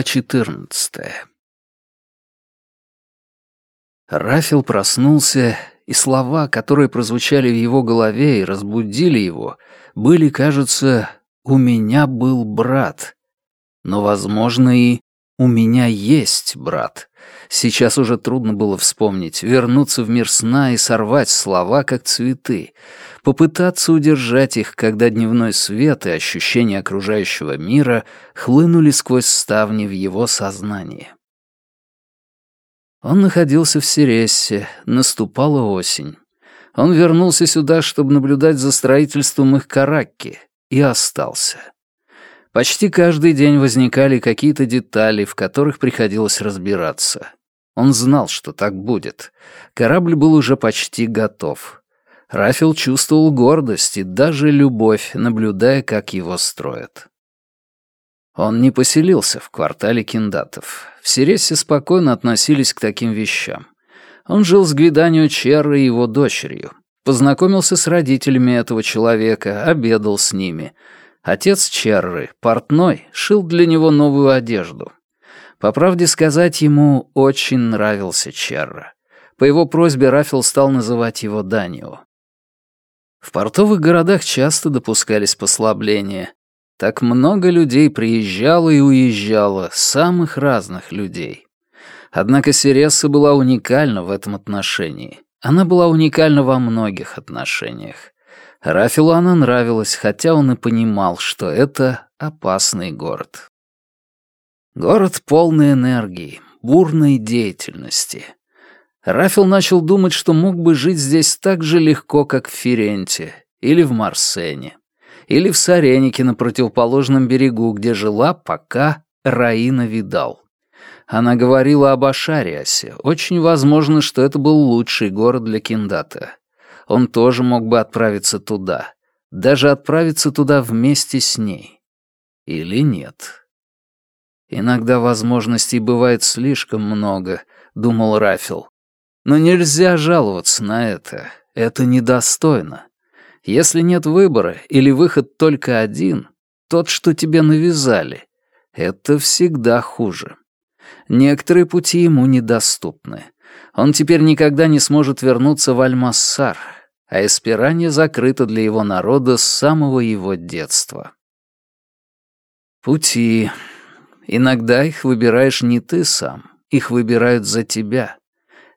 Глава 14 Рафил проснулся, и слова, которые прозвучали в его голове и разбудили его, были, кажется, «У меня был брат». Но, возможно, и «У меня есть брат». Сейчас уже трудно было вспомнить, вернуться в мир сна и сорвать слова, как цветы, попытаться удержать их, когда дневной свет и ощущения окружающего мира хлынули сквозь ставни в его сознание. Он находился в Сирессе, наступала осень. Он вернулся сюда, чтобы наблюдать за строительством их каракки, и остался. Почти каждый день возникали какие-то детали, в которых приходилось разбираться. Он знал, что так будет. Корабль был уже почти готов. Рафил чувствовал гордость и даже любовь, наблюдая, как его строят. Он не поселился в квартале киндатов. В Сиресе спокойно относились к таким вещам. Он жил с Гвиданио Черро и его дочерью. Познакомился с родителями этого человека, обедал с ними. Отец Черры, портной, шил для него новую одежду. По правде сказать, ему очень нравился Черра. По его просьбе Рафил стал называть его Данио. В портовых городах часто допускались послабления. Так много людей приезжало и уезжало, самых разных людей. Однако Сиресса была уникальна в этом отношении. Она была уникальна во многих отношениях. Рафилу она нравилась, хотя он и понимал, что это опасный город. Город полный энергии, бурной деятельности — Рафил начал думать, что мог бы жить здесь так же легко, как в Ференте, или в Марсене, или в Саренике на противоположном берегу, где жила пока Раина Видал. Она говорила об Ашариасе. Очень возможно, что это был лучший город для Киндата. Он тоже мог бы отправиться туда. Даже отправиться туда вместе с ней. Или нет. Иногда возможностей бывает слишком много, думал Рафил. Но нельзя жаловаться на это. Это недостойно. Если нет выбора или выход только один, тот, что тебе навязали, это всегда хуже. Некоторые пути ему недоступны. Он теперь никогда не сможет вернуться в Альмассар, а Эспиранье закрыто для его народа с самого его детства. Пути. Иногда их выбираешь не ты сам, их выбирают за тебя.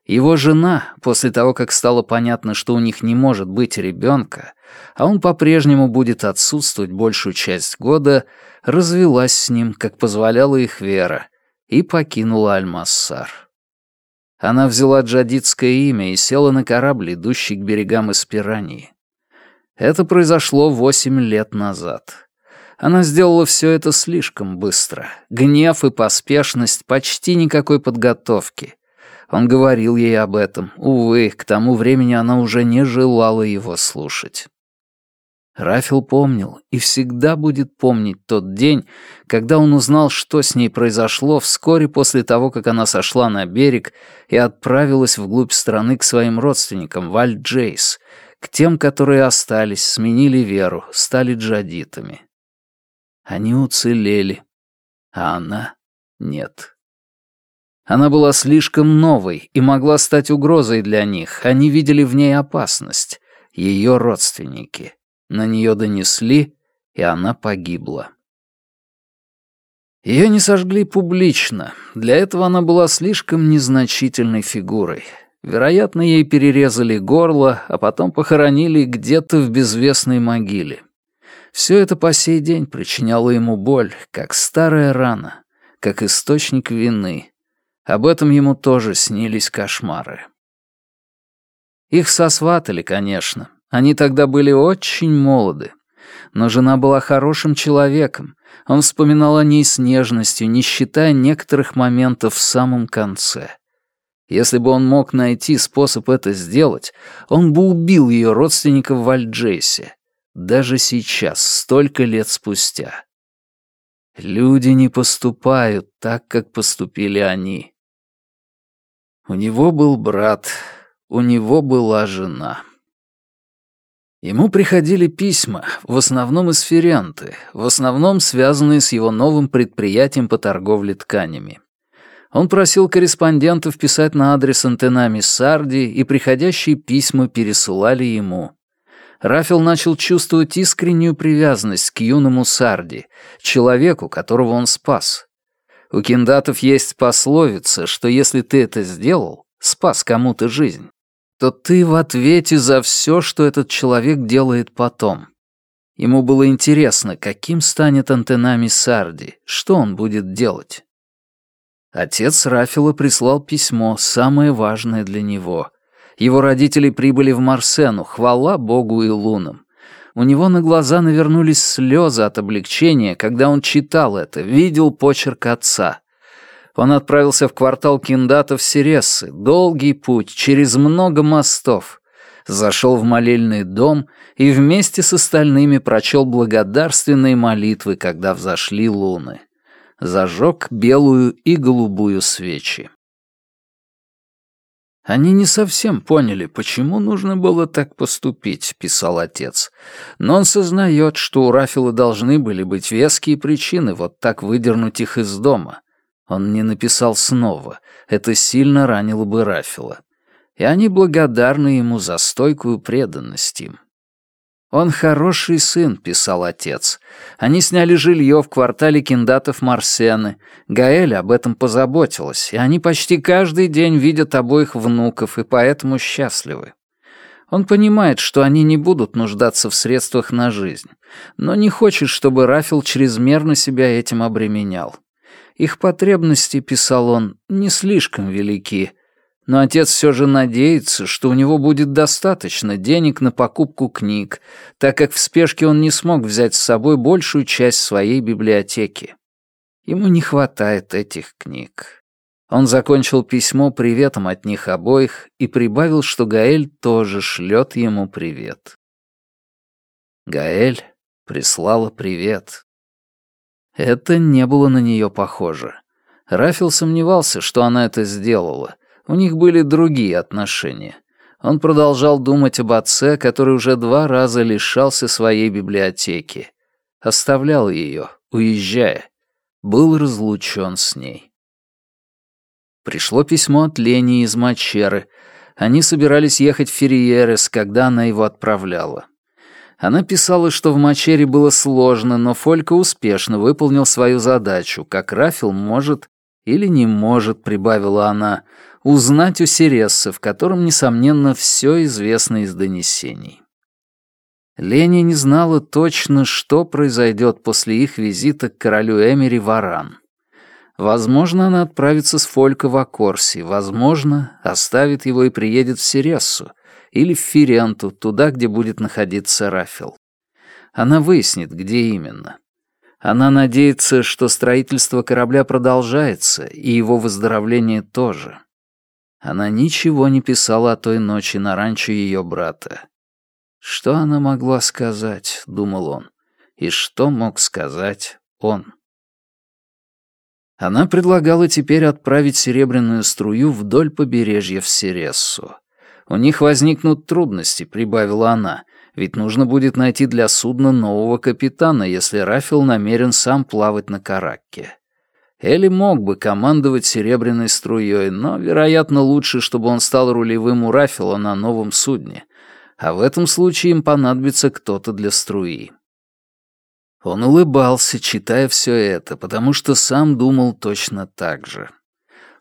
Его жена, после того, как стало понятно, что у них не может быть ребенка, а он по-прежнему будет отсутствовать большую часть года, развелась с ним, как позволяла их вера, и покинула Альмассар. Она взяла джадитское имя и села на корабль, идущий к берегам Испирании. Это произошло восемь лет назад. Она сделала все это слишком быстро. Гнев и поспешность, почти никакой подготовки — он говорил ей об этом. Увы, к тому времени она уже не желала его слушать. Рафил помнил и всегда будет помнить тот день, когда он узнал, что с ней произошло вскоре после того, как она сошла на берег и отправилась вглубь страны к своим родственникам в Аль-Джейс, к тем, которые остались, сменили веру, стали джадитами. Они уцелели, а она — нет. Она была слишком новой и могла стать угрозой для них. Они видели в ней опасность. Ее родственники. На нее донесли, и она погибла. Ее не сожгли публично. Для этого она была слишком незначительной фигурой. Вероятно, ей перерезали горло, а потом похоронили где-то в безвестной могиле. Все это по сей день причиняло ему боль, как старая рана, как источник вины, об этом ему тоже снились кошмары. Их сосватали, конечно. Они тогда были очень молоды. Но жена была хорошим человеком. Он вспоминал о ней с нежностью, не считая некоторых моментов в самом конце. Если бы он мог найти способ это сделать, он бы убил ее родственников в Альджейсе. Даже сейчас, столько лет спустя. Люди не поступают так, как поступили они. У него был брат, у него была жена. Ему приходили письма, в основном из Ференты, в основном связанные с его новым предприятием по торговле тканями. Он просил корреспондентов писать на адрес антенами Сарди, и приходящие письма пересылали ему. Рафил начал чувствовать искреннюю привязанность к юному Сарди, человеку, которого он спас. У киндатов есть пословица, что если ты это сделал, спас кому-то жизнь, то ты в ответе за все, что этот человек делает потом. Ему было интересно, каким станет антенами Сарди, что он будет делать. Отец Рафила прислал письмо, самое важное для него. Его родители прибыли в Марсену, хвала Богу и лунам. У него на глаза навернулись слезы от облегчения, когда он читал это, видел почерк отца. Он отправился в квартал киндатов Сирессы, долгий путь, через много мостов. Зашел в молельный дом и вместе с остальными прочел благодарственные молитвы, когда взошли луны. Зажег белую и голубую свечи. «Они не совсем поняли, почему нужно было так поступить», — писал отец. «Но он сознает, что у Рафила должны были быть веские причины вот так выдернуть их из дома. Он не написал снова. Это сильно ранило бы Рафила. И они благодарны ему за стойкую преданность им. «Он хороший сын», — писал отец. Они сняли жилье в квартале киндатов Марсены. Гаэль об этом позаботилась, и они почти каждый день видят обоих внуков и поэтому счастливы. Он понимает, что они не будут нуждаться в средствах на жизнь, но не хочет, чтобы Рафил чрезмерно себя этим обременял. Их потребности, писал он, не слишком велики, но отец все же надеется, что у него будет достаточно денег на покупку книг, так как в спешке он не смог взять с собой большую часть своей библиотеки. Ему не хватает этих книг. Он закончил письмо приветом от них обоих и прибавил, что Гаэль тоже шлет ему привет. Гаэль прислала привет. Это не было на нее похоже. Рафил сомневался, что она это сделала. У них были другие отношения. Он продолжал думать об отце, который уже два раза лишался своей библиотеки. Оставлял ее, уезжая. Был разлучен с ней. Пришло письмо от Лени из Мачеры. Они собирались ехать в Ферриерес, когда она его отправляла. Она писала, что в Мачере было сложно, но Фолька успешно выполнил свою задачу, как Рафил может или не может, прибавила она, узнать у Сересса, в котором, несомненно, все известно из донесений. Леня не знала точно, что произойдет после их визита к королю Эмери в Аран. Возможно, она отправится с Фолька в Акорси, возможно, оставит его и приедет в Серессу, или в Фиренту, туда, где будет находиться Рафил. Она выяснит, где именно. Она надеется, что строительство корабля продолжается, и его выздоровление тоже. Она ничего не писала о той ночи на ранчо ее брата. Что она могла сказать, думал он, и что мог сказать он. Она предлагала теперь отправить серебряную струю вдоль побережья в Сирессу. У них возникнут трудности, прибавила она, ведь нужно будет найти для судна нового капитана, если Рафил намерен сам плавать на Каракке. Элли мог бы командовать серебряной струей, но, вероятно, лучше, чтобы он стал рулевым у Рафила на новом судне, а в этом случае им понадобится кто-то для струи. Он улыбался, читая все это, потому что сам думал точно так же.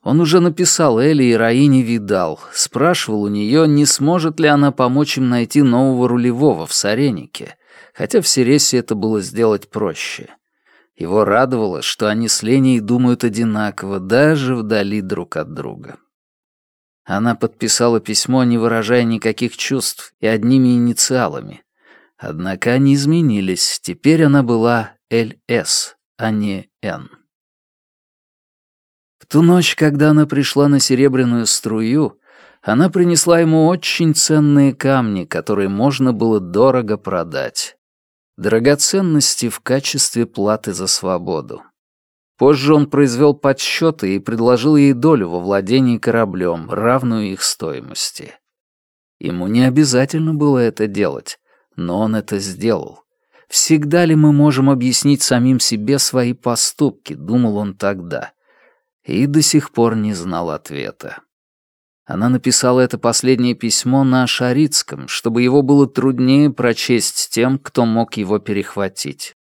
Он уже написал Элли и Раине Видал, спрашивал у нее, не сможет ли она помочь им найти нового рулевого в Саренике, хотя в Сересе это было сделать проще. Его радовало, что они с Леней думают одинаково, даже вдали друг от друга. Она подписала письмо, не выражая никаких чувств, и одними инициалами. Однако они изменились, теперь она была Л.С., а не Н ту ночь, когда она пришла на серебряную струю, она принесла ему очень ценные камни, которые можно было дорого продать. Драгоценности в качестве платы за свободу. Позже он произвел подсчеты и предложил ей долю во владении кораблем, равную их стоимости. Ему не обязательно было это делать, Но он это сделал. Всегда ли мы можем объяснить самим себе свои поступки, думал он тогда. И до сих пор не знал ответа. Она написала это последнее письмо на шарицком, чтобы его было труднее прочесть тем, кто мог его перехватить.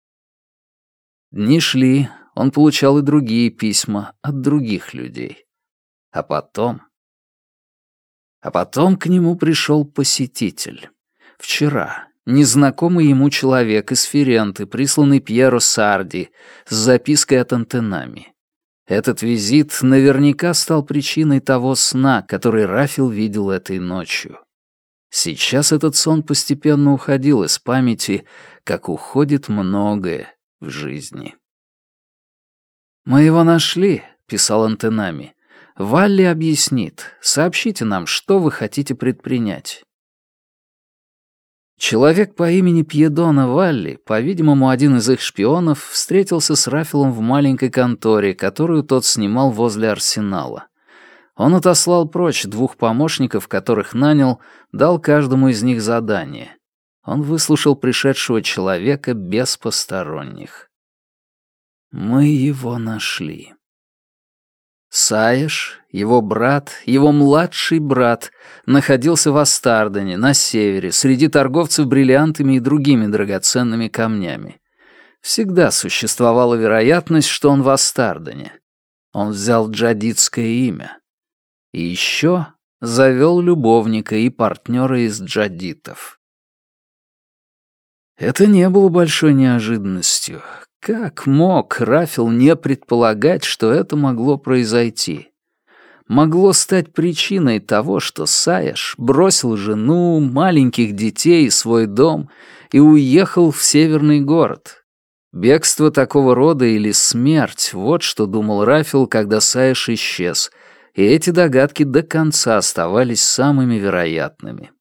Дни шли, он получал и другие письма от других людей. А потом... А потом к нему пришел посетитель. Вчера, незнакомый ему человек из Ференты, присланный Пьеро Сарди, с запиской от Антенами. Этот визит наверняка стал причиной того сна, который Рафил видел этой ночью. Сейчас этот сон постепенно уходил из памяти, как уходит многое в жизни. «Мы его нашли», — писал Антенами. «Валли объяснит. Сообщите нам, что вы хотите предпринять». Человек по имени Пьедона Валли, по-видимому, один из их шпионов, встретился с Рафилом в маленькой конторе, которую тот снимал возле арсенала. Он отослал прочь двух помощников, которых нанял, дал каждому из них задание. Он выслушал пришедшего человека без посторонних. Мы его нашли. Саеш, его брат, его младший брат, находился в Астардене, на севере, среди торговцев бриллиантами и другими драгоценными камнями. Всегда существовала вероятность, что он в Астардене. Он взял джадитское имя. И еще завел любовника и партнера из джадитов. Это не было большой неожиданностью. Как мог Рафил не предполагать, что это могло произойти? Могло стать причиной того, что Саяш бросил жену, маленьких детей и свой дом и уехал в северный город. Бегство такого рода или смерть — вот что думал Рафил, когда Саяш исчез, и эти догадки до конца оставались самыми вероятными.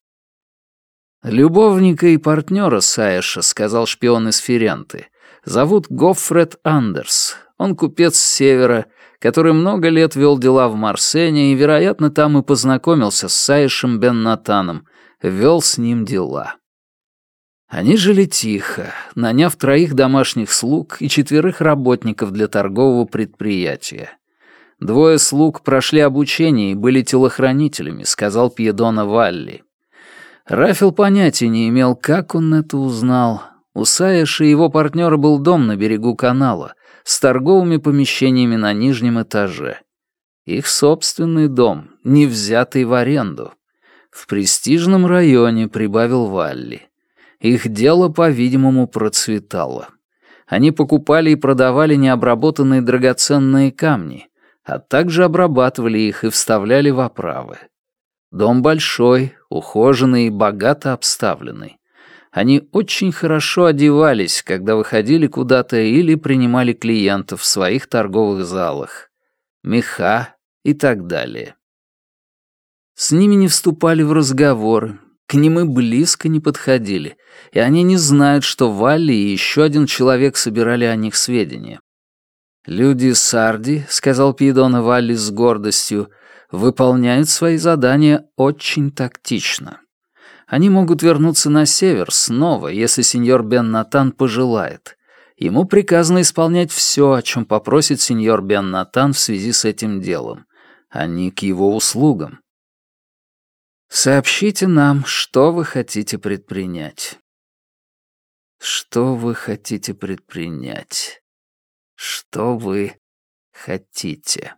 «Любовника и партнера Саяша», — сказал шпион из Ференты, зовут Гоффред Андерс. Он купец с севера, который много лет вел дела в Марсене и, вероятно, там и познакомился с Саишем Бен Натаном, вел с ним дела. Они жили тихо, наняв троих домашних слуг и четверых работников для торгового предприятия. Двое слуг прошли обучение и были телохранителями, сказал Пьедона Валли. Рафил понятия не имел, как он это узнал, у Саиши и его партнера был дом на берегу канала с торговыми помещениями на нижнем этаже. Их собственный дом, не взятый в аренду. В престижном районе прибавил Валли. Их дело, по-видимому, процветало. Они покупали и продавали необработанные драгоценные камни, а также обрабатывали их и вставляли в оправы. Дом большой, ухоженный и богато обставленный. Они очень хорошо одевались, когда выходили куда-то или принимали клиентов в своих торговых залах. Меха и так далее. С ними не вступали в разговоры, к ним и близко не подходили, и они не знают, что Валли и еще один человек собирали о них сведения. «Люди Сарди», — сказал Пьедона Валли с гордостью, — «выполняют свои задания очень тактично. Они могут вернуться на север снова, если сеньор Бен Натан пожелает. Ему приказано исполнять все, о чем попросит сеньор Бен Натан в связи с этим делом. Они к его услугам. Сообщите нам, что вы хотите предпринять. Что вы хотите предпринять? Что вы хотите?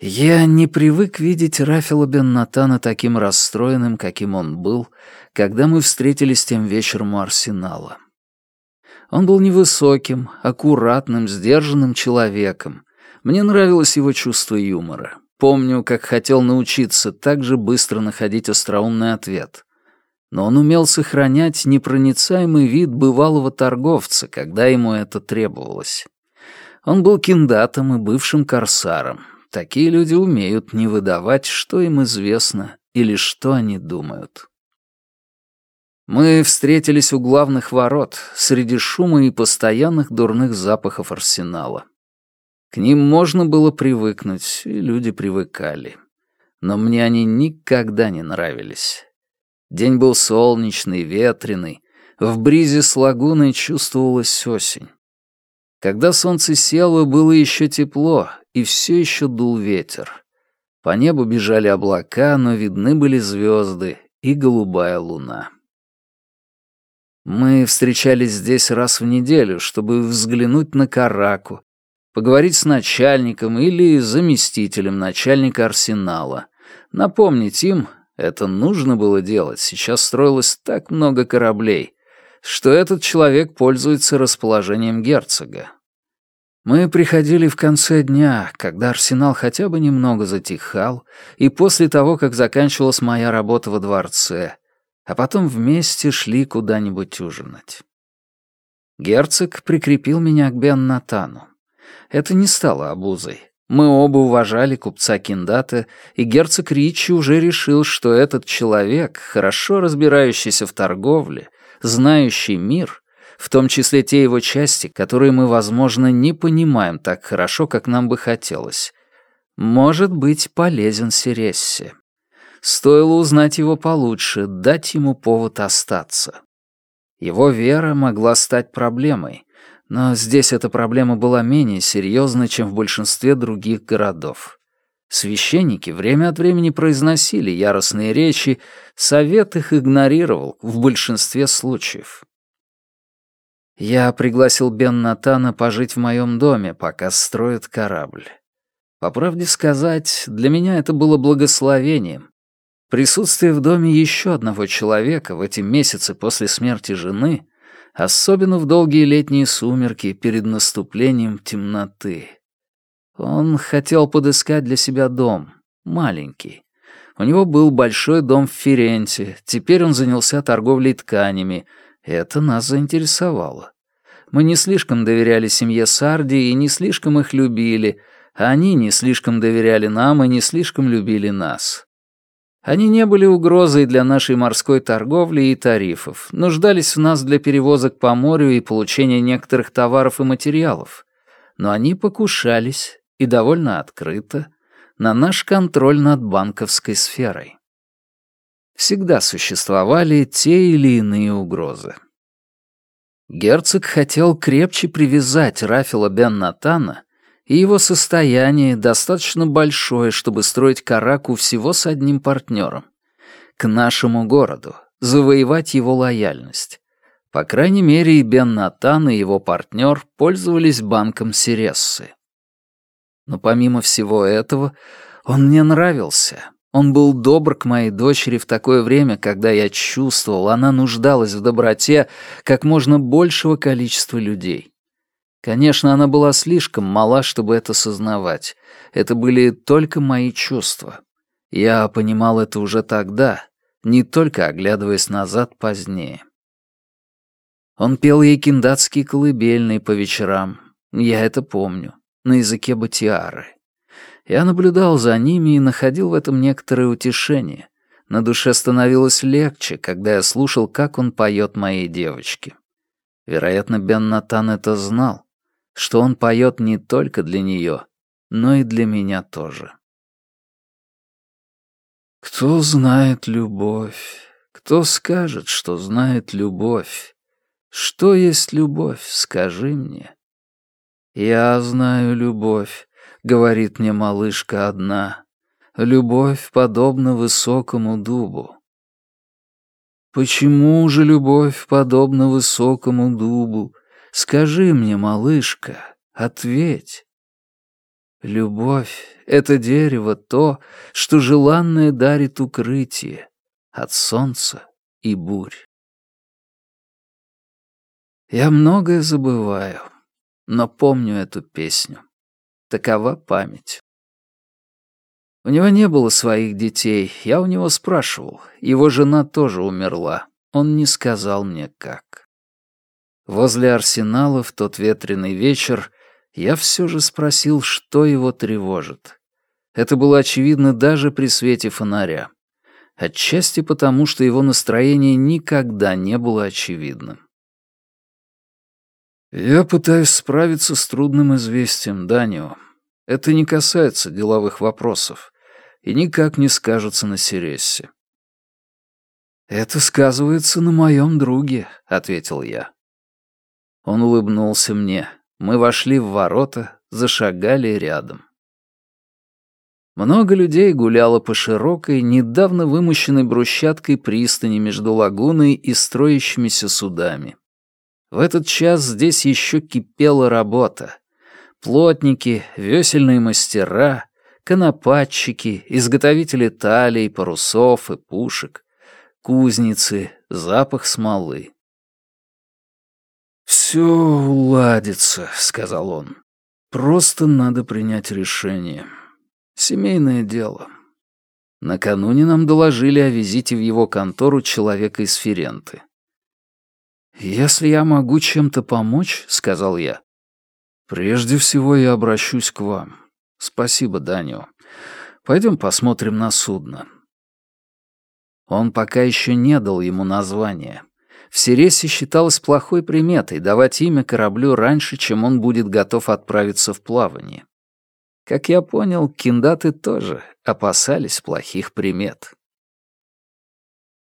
Я не привык видеть Рафила бен Натана таким расстроенным, каким он был, когда мы встретились тем вечером у Арсенала. Он был невысоким, аккуратным, сдержанным человеком. Мне нравилось его чувство юмора. Помню, как хотел научиться так же быстро находить остроумный ответ. Но он умел сохранять непроницаемый вид бывалого торговца, когда ему это требовалось. Он был киндатом и бывшим корсаром, Такие люди умеют не выдавать, что им известно или что они думают. Мы встретились у главных ворот, среди шума и постоянных дурных запахов арсенала. К ним можно было привыкнуть, и люди привыкали. но мне они никогда не нравились. День был солнечный, ветреный, в бризе с лагуной чувствовалась осень. Когда солнце село, было еще тепло, и все еще дул ветер. По небу бежали облака, но видны были звезды и голубая луна. Мы встречались здесь раз в неделю, чтобы взглянуть на Караку, поговорить с начальником или заместителем начальника арсенала, напомнить им, это нужно было делать, сейчас строилось так много кораблей, что этот человек пользуется расположением герцога. Мы приходили в конце дня, когда арсенал хотя бы немного затихал, и после того, как заканчивалась моя работа во дворце, а потом вместе шли куда-нибудь ужинать. Герцог прикрепил меня к Бен-Натану. Это не стало обузой. Мы оба уважали купца Киндата, и герцог Ричи уже решил, что этот человек, хорошо разбирающийся в торговле, знающий мир, в том числе те его части, которые мы, возможно, не понимаем так хорошо, как нам бы хотелось, может быть полезен Серессе. Стоило узнать его получше, дать ему повод остаться. Его вера могла стать проблемой, но здесь эта проблема была менее серьезной, чем в большинстве других городов. Священники время от времени произносили яростные речи, совет их игнорировал в большинстве случаев. Я пригласил Бен Натана пожить в моем доме, пока строят корабль. По правде сказать, для меня это было благословением. Присутствие в доме еще одного человека в эти месяцы после смерти жены, особенно в долгие летние сумерки перед наступлением темноты. Он хотел подыскать для себя дом, маленький. У него был большой дом в Ференте, теперь он занялся торговлей тканями — это нас заинтересовало. Мы не слишком доверяли семье Сарди и не слишком их любили, а они не слишком доверяли нам и не слишком любили нас. Они не были угрозой для нашей морской торговли и тарифов, нуждались в нас для перевозок по морю и получения некоторых товаров и материалов. Но они покушались, и довольно открыто, на наш контроль над банковской сферой всегда существовали те или иные угрозы. Герцог хотел крепче привязать Рафила бен Натана, и его состояние достаточно большое, чтобы строить Караку всего с одним партнером. К нашему городу, завоевать его лояльность. По крайней мере, и Бен Натан, и его партнер пользовались банком Сирессы. Но помимо всего этого, он мне нравился, он был добр к моей дочери в такое время, когда я чувствовал, она нуждалась в доброте как можно большего количества людей. Конечно, она была слишком мала, чтобы это сознавать. Это были только мои чувства. Я понимал это уже тогда, не только оглядываясь назад позднее. Он пел ей киндатские колыбельные по вечерам. Я это помню. На языке батиары. Я наблюдал за ними и находил в этом некоторое утешение. На душе становилось легче, когда я слушал, как он поет моей девочке. Вероятно, Бен Натан это знал, что он поет не только для нее, но и для меня тоже. Кто знает любовь? Кто скажет, что знает любовь? Что есть любовь, скажи мне. Я знаю любовь, — говорит мне малышка одна, — «любовь подобна высокому дубу». Почему же любовь подобна высокому дубу? Скажи мне, малышка, ответь. Любовь — это дерево то, что желанное дарит укрытие от солнца и бурь. Я многое забываю, но помню эту песню. Такова память. У него не было своих детей, я у него спрашивал. Его жена тоже умерла. Он не сказал мне, как. Возле арсенала в тот ветреный вечер я все же спросил, что его тревожит. Это было очевидно даже при свете фонаря. Отчасти потому, что его настроение никогда не было очевидным. «Я пытаюсь справиться с трудным известием, Данио. Это не касается деловых вопросов. и никак не скажутся на Серессе. «Это сказывается на моем друге», — ответил я. Он улыбнулся мне. Мы вошли в ворота, зашагали рядом. Много людей гуляло по широкой, недавно вымощенной брусчаткой пристани между лагуной и строящимися судами. В этот час здесь еще кипела работа. Плотники, весельные мастера, конопатчики, изготовители талий, парусов и пушек, кузницы, запах смолы. «Все уладится», — сказал он. «Просто надо принять решение. Семейное дело». Накануне нам доложили о визите в его контору человека из Ференты. «Если я могу чем-то помочь», — сказал я, — «прежде всего я обращусь к вам. Спасибо, Данио. Пойдем посмотрим на судно». Он пока еще не дал ему названия. В Сиресе считалось плохой приметой давать имя кораблю раньше, чем он будет готов отправиться в плавание. Как я понял, киндаты тоже опасались плохих примет.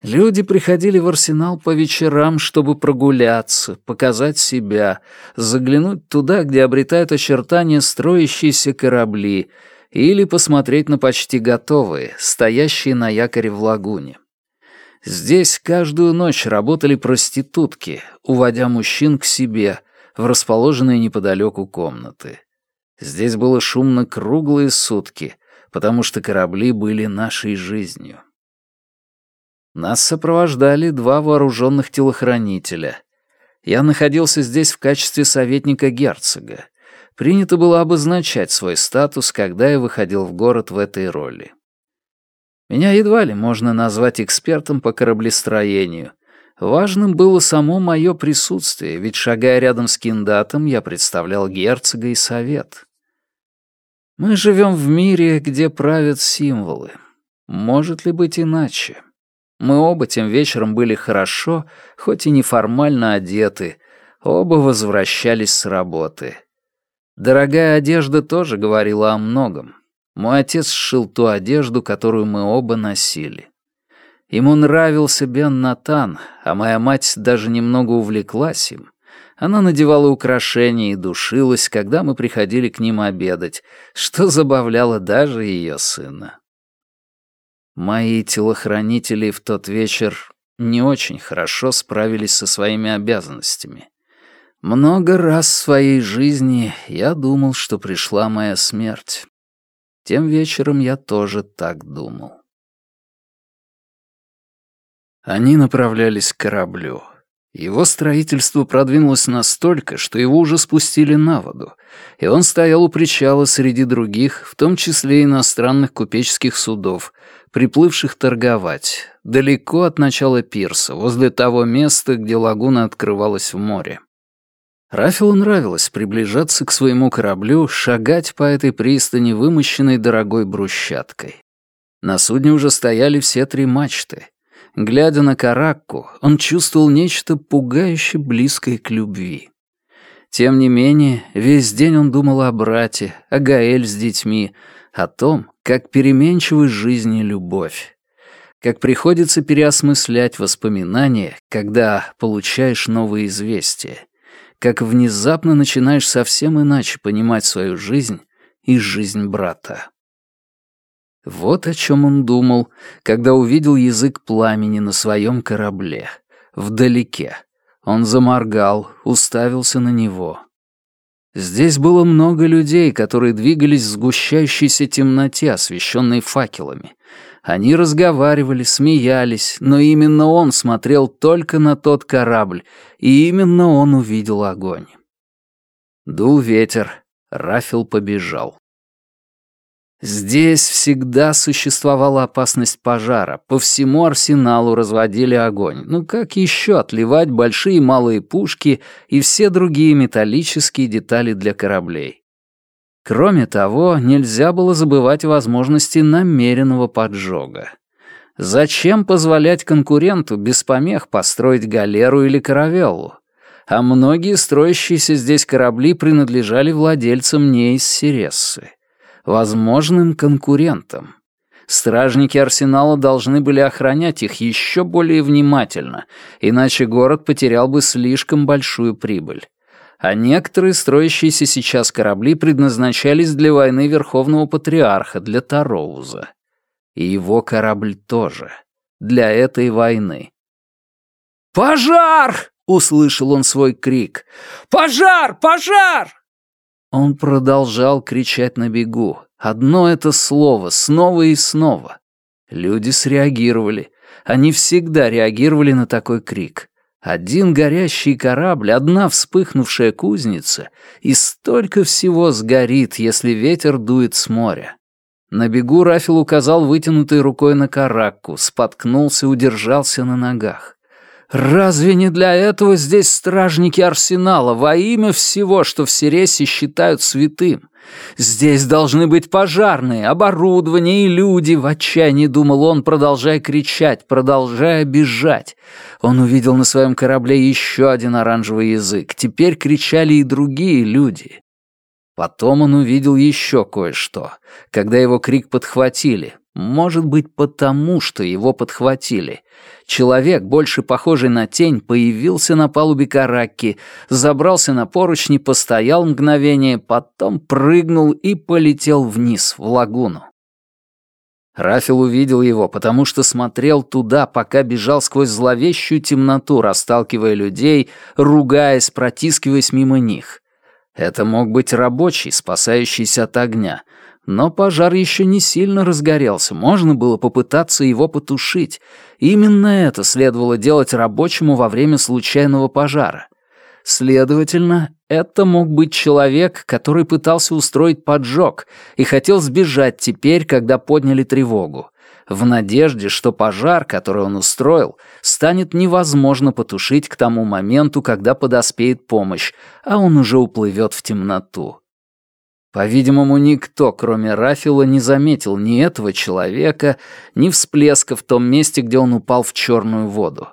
Люди приходили в арсенал по вечерам, чтобы прогуляться, показать себя, заглянуть туда, где обретают очертания строящиеся корабли, или посмотреть на почти готовые, стоящие на якоре в лагуне. Здесь каждую ночь работали проститутки, уводя мужчин к себе в расположенные неподалеку комнаты. Здесь было шумно круглые сутки, потому что корабли были нашей жизнью. Нас сопровождали два вооруженных телохранителя. Я находился здесь в качестве советника герцога. Принято было обозначать свой статус, когда я выходил в город в этой роли. Меня едва ли можно назвать экспертом по кораблестроению. Важным было само мое присутствие, ведь, шагая рядом с Киндатом, я представлял герцога и совет. Мы живем в мире, где правят символы. Может ли быть иначе? Мы оба тем вечером были хорошо, хоть и неформально одеты, оба возвращались с работы. Дорогая одежда тоже говорила о многом. Мой отец сшил ту одежду, которую мы оба носили. Ему нравился Бен Натан, а моя мать даже немного увлеклась им. Она надевала украшения и душилась, когда мы приходили к ним обедать, что забавляло даже ее сына. Мои телохранители в тот вечер не очень хорошо справились со своими обязанностями. Много раз в своей жизни я думал, что пришла моя смерть. Тем вечером я тоже так думал. Они направлялись к кораблю. Его строительство продвинулось настолько, что его уже спустили на воду, и он стоял у причала среди других, в том числе иностранных купеческих судов, приплывших торговать, далеко от начала пирса, возле того места, где лагуна открывалась в море. Рафилу нравилось приближаться к своему кораблю, шагать по этой пристани, вымощенной дорогой брусчаткой. На судне уже стояли все три мачты. Глядя на Каракку, он чувствовал нечто пугающе близкое к любви. Тем не менее, весь день он думал о брате, о Гаэль с детьми, о том, как переменчивы жизни любовь. Как приходится переосмыслять воспоминания, когда получаешь новые известия как внезапно начинаешь совсем иначе понимать свою жизнь и жизнь брата. Вот о чем он думал, когда увидел язык пламени на своем корабле, вдалеке. Он заморгал, уставился на него. Здесь было много людей, которые двигались в сгущающейся темноте, освещенной факелами, они разговаривали, смеялись, но именно он смотрел только на тот корабль, и именно он увидел огонь. Дул ветер, Рафил побежал. Здесь всегда существовала опасность пожара. По всему арсеналу разводили огонь. Ну как еще отливать большие и малые пушки и все другие металлические детали для кораблей? Кроме того, нельзя было забывать возможности намеренного поджога. Зачем позволять конкуренту без помех построить галеру или каравеллу? А многие строящиеся здесь корабли принадлежали владельцам не из Сирессы. Возможным конкурентам. Стражники арсенала должны были охранять их еще более внимательно, иначе город потерял бы слишком большую прибыль. А некоторые строящиеся сейчас корабли предназначались для войны Верховного Патриарха, для Тароуза. И его корабль тоже. Для этой войны. «Пожар!» — услышал он свой крик. «Пожар! Пожар!» Он продолжал кричать на бегу. Одно это слово, снова и снова. Люди среагировали. Они всегда реагировали на такой крик. Один горящий корабль, одна вспыхнувшая кузница, и столько всего сгорит, если ветер дует с моря. На бегу Рафил указал вытянутой рукой на каракку, споткнулся, удержался на ногах. Разве не для этого здесь стражники Арсенала во имя всего, что в Сиресе считают святым? Здесь должны быть пожарные, оборудование и люди, в отчаянии думал он, продолжая кричать, продолжая бежать. Он увидел на своем корабле еще один оранжевый язык. Теперь кричали и другие люди. Потом он увидел еще кое-что, когда его крик подхватили. Может быть, потому, что его подхватили. Человек, больше похожий на тень, появился на палубе каракки, забрался на поручни, постоял мгновение, потом прыгнул и полетел вниз, в лагуну. Рафил увидел его, потому что смотрел туда, пока бежал сквозь зловещую темноту, расталкивая людей, ругаясь, протискиваясь мимо них. Это мог быть рабочий, спасающийся от огня, но пожар еще не сильно разгорелся, можно было попытаться его потушить. Именно это следовало делать рабочему во время случайного пожара. Следовательно, это мог быть человек, который пытался устроить поджог и хотел сбежать теперь, когда подняли тревогу, в надежде, что пожар, который он устроил, станет невозможно потушить к тому моменту, когда подоспеет помощь, а он уже уплывет в темноту. По-видимому, никто, кроме Рафила, не заметил ни этого человека, ни всплеска в том месте, где он упал в черную воду.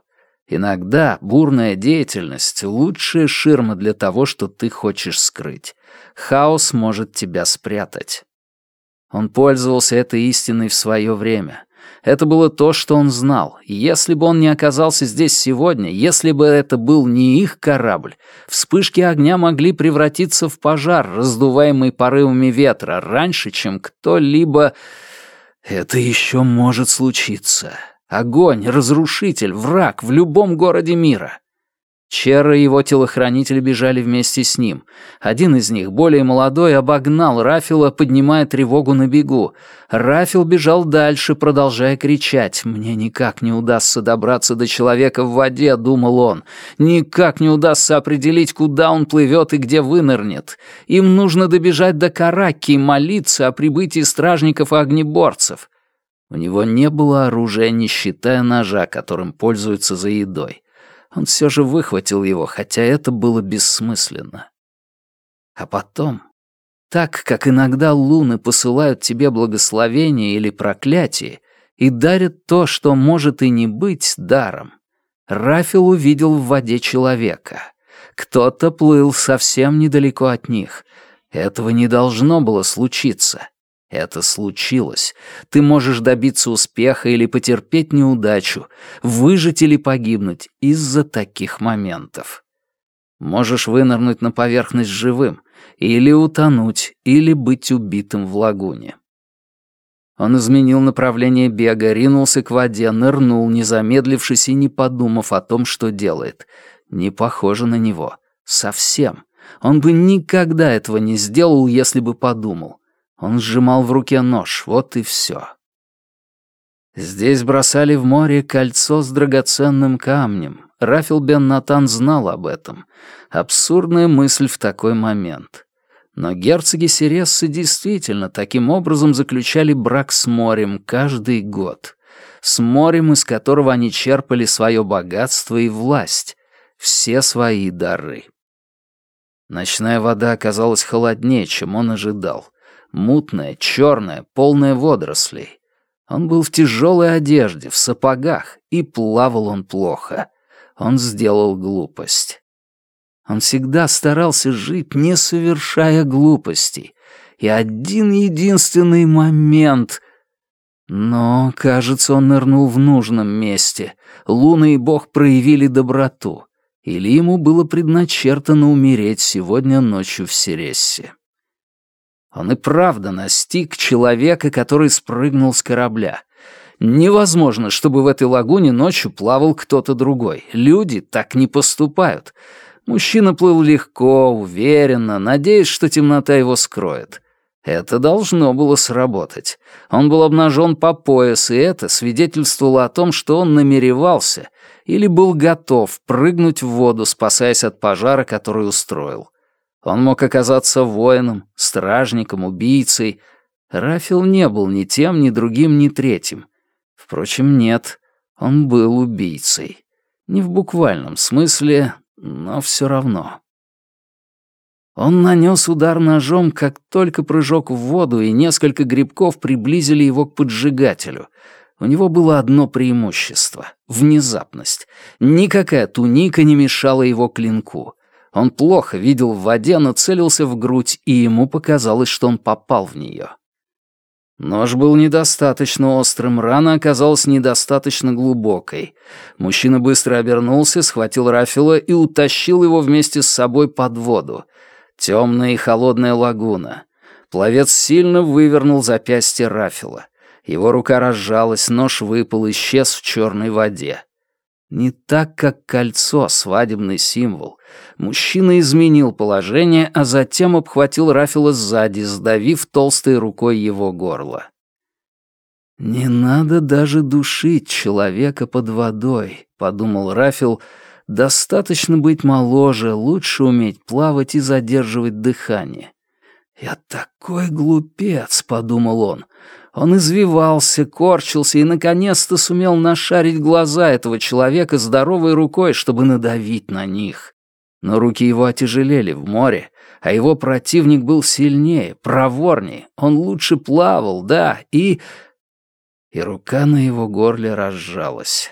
Иногда бурная деятельность — лучшая ширма для того, что ты хочешь скрыть. Хаос может тебя спрятать. Он пользовался этой истиной в свое время. Это было то, что он знал. Если бы он не оказался здесь сегодня, если бы это был не их корабль, вспышки огня могли превратиться в пожар, раздуваемый порывами ветра, раньше, чем кто-либо... Это еще может случиться. Огонь, разрушитель, враг в любом городе мира. Чера и его телохранители бежали вместе с ним. Один из них, более молодой, обогнал Рафила, поднимая тревогу на бегу. Рафил бежал дальше, продолжая кричать. «Мне никак не удастся добраться до человека в воде», — думал он. «Никак не удастся определить, куда он плывет и где вынырнет. Им нужно добежать до Караки и молиться о прибытии стражников и огнеборцев». У него не было оружия, не считая ножа, которым пользуются за едой он все же выхватил его, хотя это было бессмысленно. А потом, так как иногда луны посылают тебе благословение или проклятие и дарят то, что может и не быть даром, Рафил увидел в воде человека. Кто-то плыл совсем недалеко от них. Этого не должно было случиться. Это случилось. Ты можешь добиться успеха или потерпеть неудачу, выжить или погибнуть из-за таких моментов. Можешь вынырнуть на поверхность живым, или утонуть, или быть убитым в лагуне. Он изменил направление бега, ринулся к воде, нырнул, не замедлившись и не подумав о том, что делает. Не похоже на него. Совсем. Он бы никогда этого не сделал, если бы подумал. Он сжимал в руке нож, вот и все. Здесь бросали в море кольцо с драгоценным камнем. Рафил бен Натан знал об этом. Абсурдная мысль в такой момент. Но герцоги Сирессы действительно таким образом заключали брак с морем каждый год. С морем, из которого они черпали свое богатство и власть, все свои дары. Ночная вода оказалась холоднее, чем он ожидал мутная, черная, полная водорослей. Он был в тяжелой одежде, в сапогах, и плавал он плохо. Он сделал глупость. Он всегда старался жить, не совершая глупостей. И один единственный момент... Но, кажется, он нырнул в нужном месте. Луна и Бог проявили доброту. Или ему было предначертано умереть сегодня ночью в Серессе. Он и правда настиг человека, который спрыгнул с корабля. Невозможно, чтобы в этой лагуне ночью плавал кто-то другой. Люди так не поступают. Мужчина плыл легко, уверенно, надеясь, что темнота его скроет. Это должно было сработать. Он был обнажен по пояс, и это свидетельствовало о том, что он намеревался или был готов прыгнуть в воду, спасаясь от пожара, который устроил. Он мог оказаться воином, стражником, убийцей. Рафил не был ни тем, ни другим, ни третьим. Впрочем, нет, он был убийцей. Не в буквальном смысле, но все равно. Он нанес удар ножом, как только прыжок в воду и несколько грибков приблизили его к поджигателю. У него было одно преимущество — внезапность. Никакая туника не мешала его клинку. Он плохо видел в воде, но целился в грудь, и ему показалось, что он попал в нее. Нож был недостаточно острым, рана оказалась недостаточно глубокой. Мужчина быстро обернулся, схватил Рафила и утащил его вместе с собой под воду. Темная и холодная лагуна. Пловец сильно вывернул запястье Рафила. Его рука разжалась, нож выпал, исчез в черной воде. Не так, как кольцо, свадебный символ. Мужчина изменил положение, а затем обхватил Рафила сзади, сдавив толстой рукой его горло. «Не надо даже душить человека под водой», — подумал Рафил. «Достаточно быть моложе, лучше уметь плавать и задерживать дыхание». «Я такой глупец», — подумал он. Он извивался, корчился и, наконец-то, сумел нашарить глаза этого человека здоровой рукой, чтобы надавить на них. Но руки его отяжелели в море, а его противник был сильнее, проворнее. Он лучше плавал, да, и... И рука на его горле разжалась.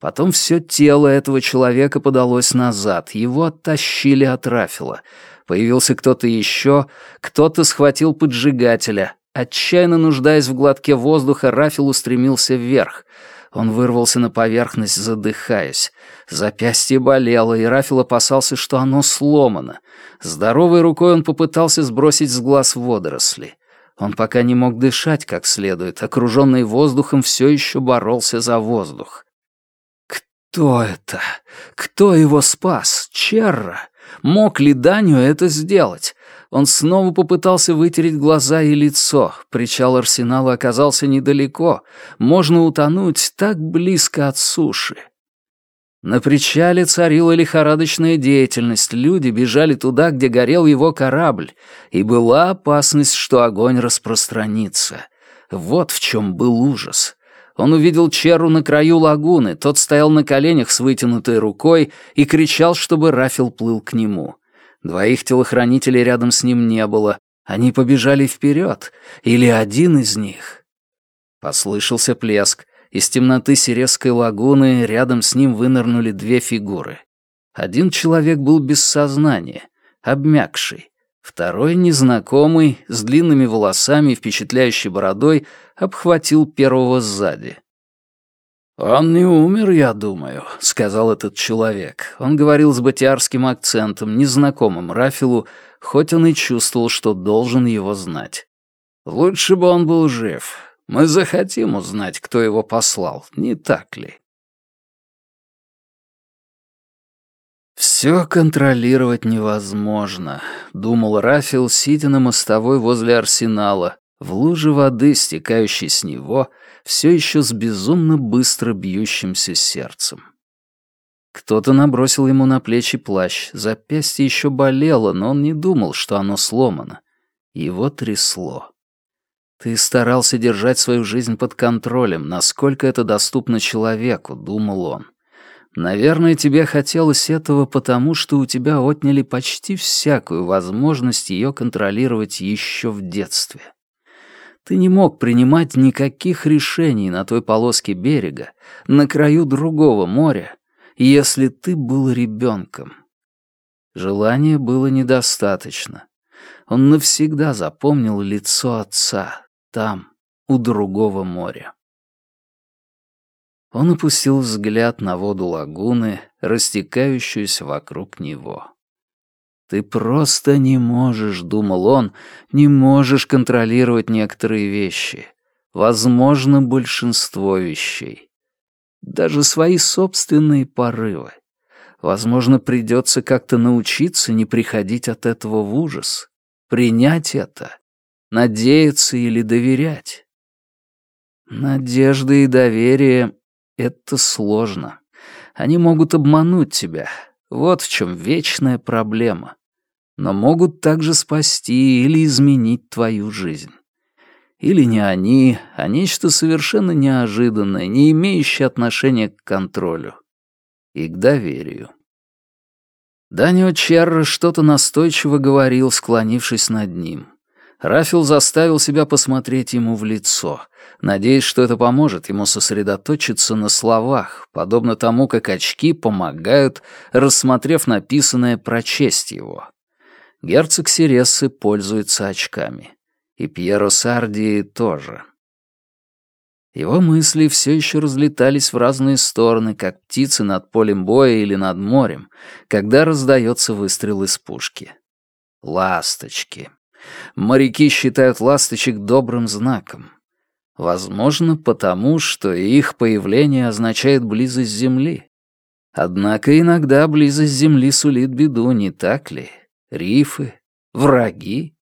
Потом все тело этого человека подалось назад, его оттащили от Рафила. Появился кто-то еще, кто-то схватил поджигателя, Отчаянно нуждаясь в глотке воздуха, Рафил устремился вверх. Он вырвался на поверхность, задыхаясь. Запястье болело, и Рафил опасался, что оно сломано. Здоровой рукой он попытался сбросить с глаз водоросли. Он пока не мог дышать как следует, окруженный воздухом все еще боролся за воздух. Кто это? Кто его спас? Черра? Мог ли Даню это сделать? Он снова попытался вытереть глаза и лицо. Причал арсенала оказался недалеко. Можно утонуть так близко от суши. На причале царила лихорадочная деятельность. Люди бежали туда, где горел его корабль. И была опасность, что огонь распространится. Вот в чем был ужас. Он увидел Черу на краю лагуны. Тот стоял на коленях с вытянутой рукой и кричал, чтобы Рафил плыл к нему. Двоих телохранителей рядом с ним не было. Они побежали вперед. Или один из них. Послышался плеск. Из темноты Сиресской лагуны рядом с ним вынырнули две фигуры. Один человек был без сознания, обмякший. Второй, незнакомый, с длинными волосами и впечатляющей бородой, обхватил первого сзади. «Он не умер, я думаю», — сказал этот человек. Он говорил с батиарским акцентом, незнакомым Рафилу, хоть он и чувствовал, что должен его знать. «Лучше бы он был жив. Мы захотим узнать, кто его послал, не так ли?» «Все контролировать невозможно», — думал Рафил, сидя на мостовой возле арсенала, в луже воды, стекающей с него, все еще с безумно быстро бьющимся сердцем. Кто-то набросил ему на плечи плащ, запястье еще болело, но он не думал, что оно сломано. Его трясло. «Ты старался держать свою жизнь под контролем, насколько это доступно человеку», — думал он. «Наверное, тебе хотелось этого потому, что у тебя отняли почти всякую возможность ее контролировать еще в детстве». Ты не мог принимать никаких решений на той полоске берега, на краю другого моря, если ты был ребенком. Желания было недостаточно. Он навсегда запомнил лицо отца там, у другого моря. Он опустил взгляд на воду лагуны, растекающуюся вокруг него. «Ты просто не можешь», — думал он, — «не можешь контролировать некоторые вещи. Возможно, большинство вещей. Даже свои собственные порывы. Возможно, придется как-то научиться не приходить от этого в ужас, принять это, надеяться или доверять. Надежда и доверие — это сложно. Они могут обмануть тебя. Вот в чем вечная проблема но могут также спасти или изменить твою жизнь. Или не они, а нечто совершенно неожиданное, не имеющее отношения к контролю и к доверию. Данио Черро что-то настойчиво говорил, склонившись над ним. Рафил заставил себя посмотреть ему в лицо, надеясь, что это поможет ему сосредоточиться на словах, подобно тому, как очки помогают, рассмотрев написанное, прочесть его. Герцог Сирессы пользуется очками. И Пьеро Сарди тоже. Его мысли все еще разлетались в разные стороны, как птицы над полем боя или над морем, когда раздается выстрел из пушки. Ласточки. Моряки считают ласточек добрым знаком. Возможно, потому, что их появление означает близость Земли. Однако иногда близость Земли сулит беду, не так ли? Рифы? Враги?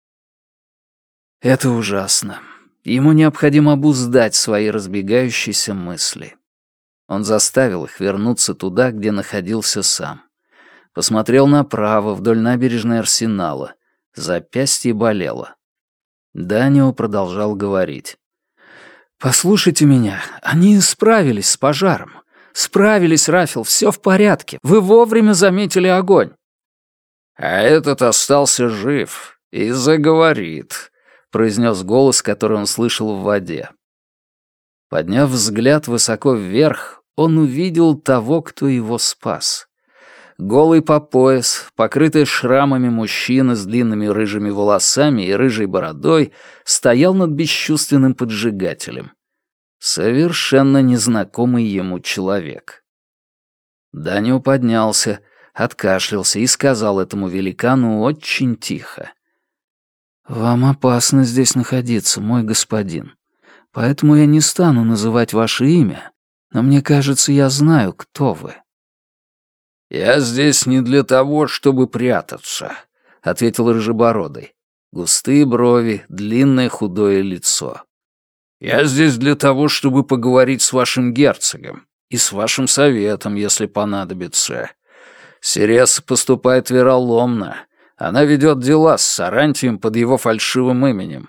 Это ужасно. Ему необходимо обуздать свои разбегающиеся мысли. Он заставил их вернуться туда, где находился сам. Посмотрел направо, вдоль набережной Арсенала. Запястье болело. Данио продолжал говорить. «Послушайте меня, они справились с пожаром. Справились, Рафил, все в порядке. Вы вовремя заметили огонь. «А этот остался жив и заговорит», — произнес голос, который он слышал в воде. Подняв взгляд высоко вверх, он увидел того, кто его спас. Голый по пояс, покрытый шрамами мужчина с длинными рыжими волосами и рыжей бородой стоял над бесчувственным поджигателем. Совершенно незнакомый ему человек. Данио поднялся — откашлялся и сказал этому великану очень тихо. «Вам опасно здесь находиться, мой господин. Поэтому я не стану называть ваше имя, но мне кажется, я знаю, кто вы». «Я здесь не для того, чтобы прятаться», — ответил Рыжебородый. Густые брови, длинное худое лицо. «Я здесь для того, чтобы поговорить с вашим герцогом и с вашим советом, если понадобится. Сирес поступает вероломно. Она ведет дела с Сарантием под его фальшивым именем.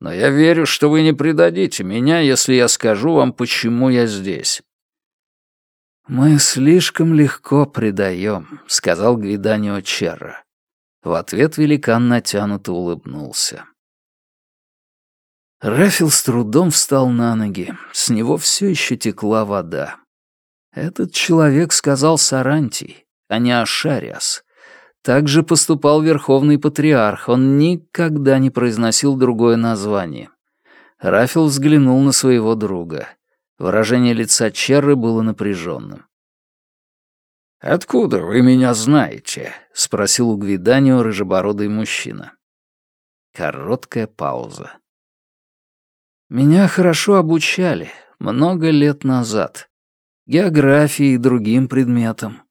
Но я верю, что вы не предадите меня, если я скажу вам, почему я здесь». «Мы слишком легко предаем», — сказал Гвиданио Черра. В ответ великан натянуто улыбнулся. Рафил с трудом встал на ноги. С него все еще текла вода. Этот человек сказал Сарантий а не Ашариас. Так же поступал Верховный Патриарх, он никогда не произносил другое название. Рафил взглянул на своего друга. Выражение лица Черры было напряженным. «Откуда вы меня знаете?» — спросил у Гвиданио рыжебородый мужчина. Короткая пауза. «Меня хорошо обучали, много лет назад. Географии и другим предметам.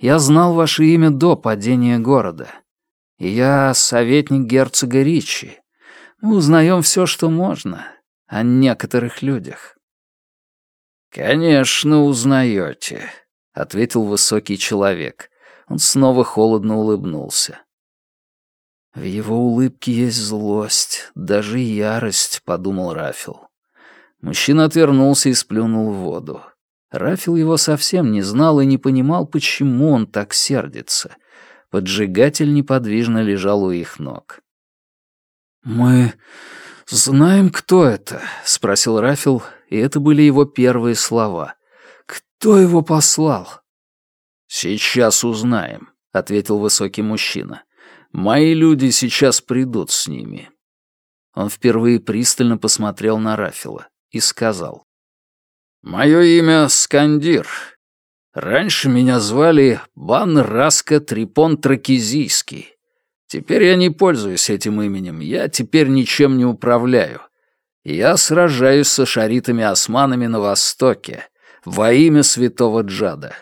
Я знал ваше имя до падения города. Я советник герцога Ричи. Мы узнаем все, что можно о некоторых людях». «Конечно, узнаете», — ответил высокий человек. Он снова холодно улыбнулся. «В его улыбке есть злость, даже ярость», — подумал Рафил. Мужчина отвернулся и сплюнул в воду. Рафил его совсем не знал и не понимал, почему он так сердится. Поджигатель неподвижно лежал у их ног. «Мы знаем, кто это?» — спросил Рафил, и это были его первые слова. «Кто его послал?» «Сейчас узнаем», — ответил высокий мужчина. «Мои люди сейчас придут с ними». Он впервые пристально посмотрел на Рафила и сказал. «Мое имя Скандир. Раньше меня звали Бан Раска Трипон Тракизийский. Теперь я не пользуюсь этим именем, я теперь ничем не управляю. Я сражаюсь с ашаритами-османами на Востоке во имя святого Джада.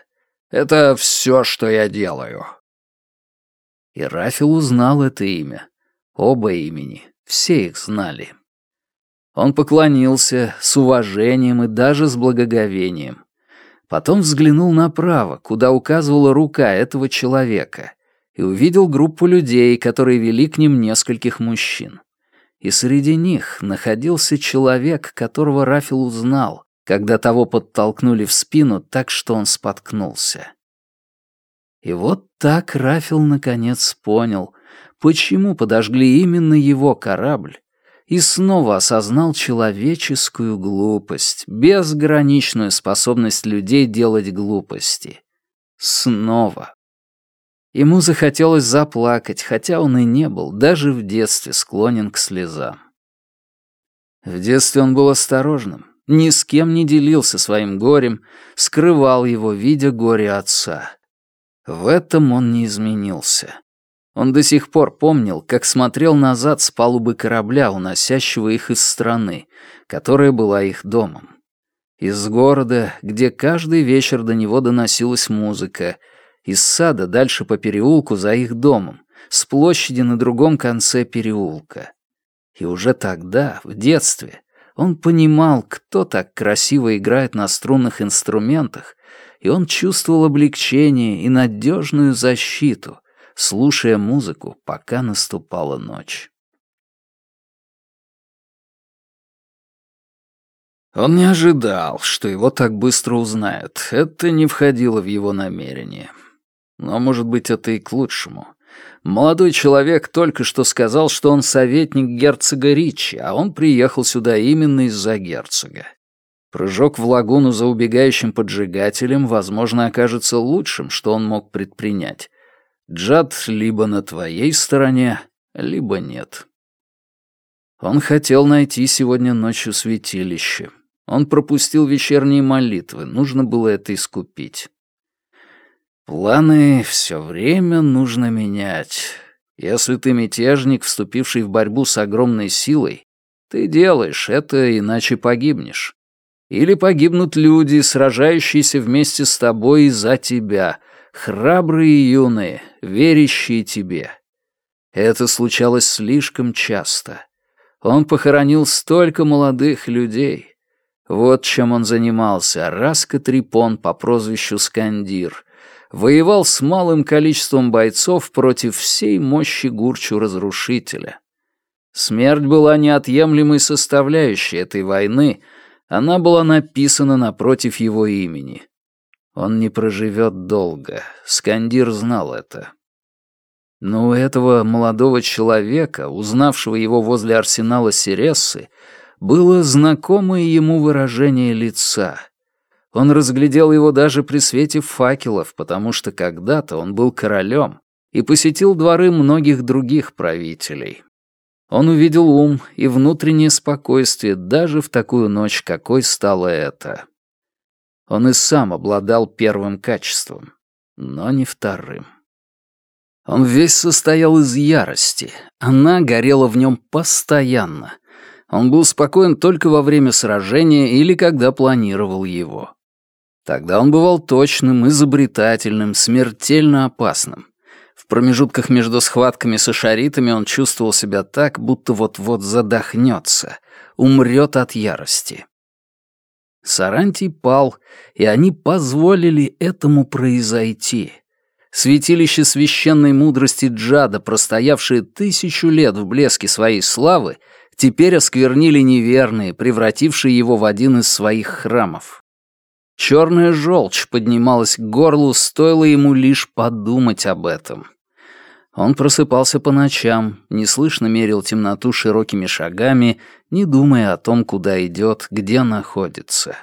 Это все, что я делаю». И Рафил узнал это имя. Оба имени. Все их знали. Он поклонился с уважением и даже с благоговением. Потом взглянул направо, куда указывала рука этого человека, и увидел группу людей, которые вели к ним нескольких мужчин. И среди них находился человек, которого Рафил узнал, когда того подтолкнули в спину так, что он споткнулся. И вот так Рафил наконец понял, почему подожгли именно его корабль, и снова осознал человеческую глупость, безграничную способность людей делать глупости. Снова. Ему захотелось заплакать, хотя он и не был, даже в детстве, склонен к слезам. В детстве он был осторожным, ни с кем не делился своим горем, скрывал его, видя горе отца. В этом он не изменился. Он до сих пор помнил, как смотрел назад с палубы корабля, уносящего их из страны, которая была их домом. Из города, где каждый вечер до него доносилась музыка, из сада дальше по переулку за их домом, с площади на другом конце переулка. И уже тогда, в детстве, он понимал, кто так красиво играет на струнных инструментах, и он чувствовал облегчение и надежную защиту — слушая музыку, пока наступала ночь. Он не ожидал, что его так быстро узнают. Это не входило в его намерение. Но, может быть, это и к лучшему. Молодой человек только что сказал, что он советник герцога Ричи, а он приехал сюда именно из-за герцога. Прыжок в лагуну за убегающим поджигателем, возможно, окажется лучшим, что он мог предпринять. Джад либо на твоей стороне, либо нет. Он хотел найти сегодня ночью святилище. Он пропустил вечерние молитвы, нужно было это искупить. Планы все время нужно менять. Если ты мятежник, вступивший в борьбу с огромной силой, ты делаешь это, иначе погибнешь. Или погибнут люди, сражающиеся вместе с тобой и за тебя, храбрые юные, верящие тебе. Это случалось слишком часто. Он похоронил столько молодых людей. Вот чем он занимался, Раска Трипон по прозвищу Скандир. Воевал с малым количеством бойцов против всей мощи Гурчу-разрушителя. Смерть была неотъемлемой составляющей этой войны, она была написана напротив его имени. Он не проживет долго. Скандир знал это. Но у этого молодого человека, узнавшего его возле арсенала Сирессы, было знакомое ему выражение лица. Он разглядел его даже при свете факелов, потому что когда-то он был королем и посетил дворы многих других правителей. Он увидел ум и внутреннее спокойствие даже в такую ночь, какой стало это. Он и сам обладал первым качеством, но не вторым. Он весь состоял из ярости. Она горела в нем постоянно. Он был спокоен только во время сражения или когда планировал его. Тогда он бывал точным, изобретательным, смертельно опасным. В промежутках между схватками с ашаритами он чувствовал себя так, будто вот-вот задохнется, умрет от ярости. Сарантий пал, и они позволили этому произойти. Святилище священной мудрости Джада, простоявшее тысячу лет в блеске своей славы, теперь осквернили неверные, превратившие его в один из своих храмов. Черная желчь поднималась к горлу, стоило ему лишь подумать об этом. Он просыпался по ночам, неслышно мерил темноту широкими шагами, не думая о том, куда идет, где находится.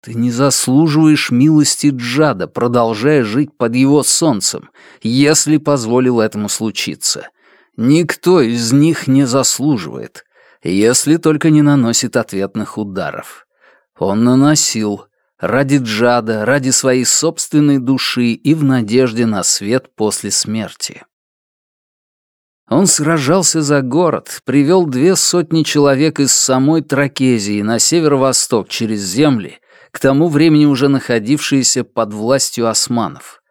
Ты не заслуживаешь милости Джада, продолжая жить под его солнцем, если позволил этому случиться. Никто из них не заслуживает, если только не наносит ответных ударов. Он наносил ради Джада, ради своей собственной души и в надежде на свет после смерти. Он сражался за город, привел две сотни человек из самой Тракезии на северо-восток через земли, к тому времени уже находившиеся под властью османов.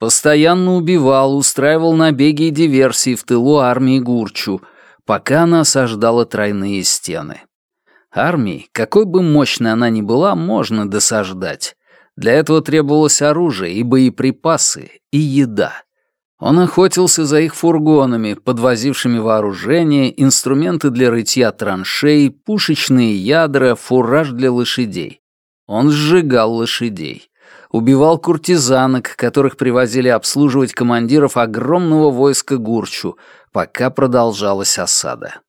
Постоянно убивал, устраивал набеги и диверсии в тылу армии Гурчу, пока она осаждала тройные стены. Армии, какой бы мощной она ни была, можно досаждать. Для этого требовалось оружие и боеприпасы, и еда. Он охотился за их фургонами, подвозившими вооружение, инструменты для рытья траншей, пушечные ядра, фураж для лошадей. Он сжигал лошадей. Убивал куртизанок, которых привозили обслуживать командиров огромного войска Гурчу, пока продолжалась осада.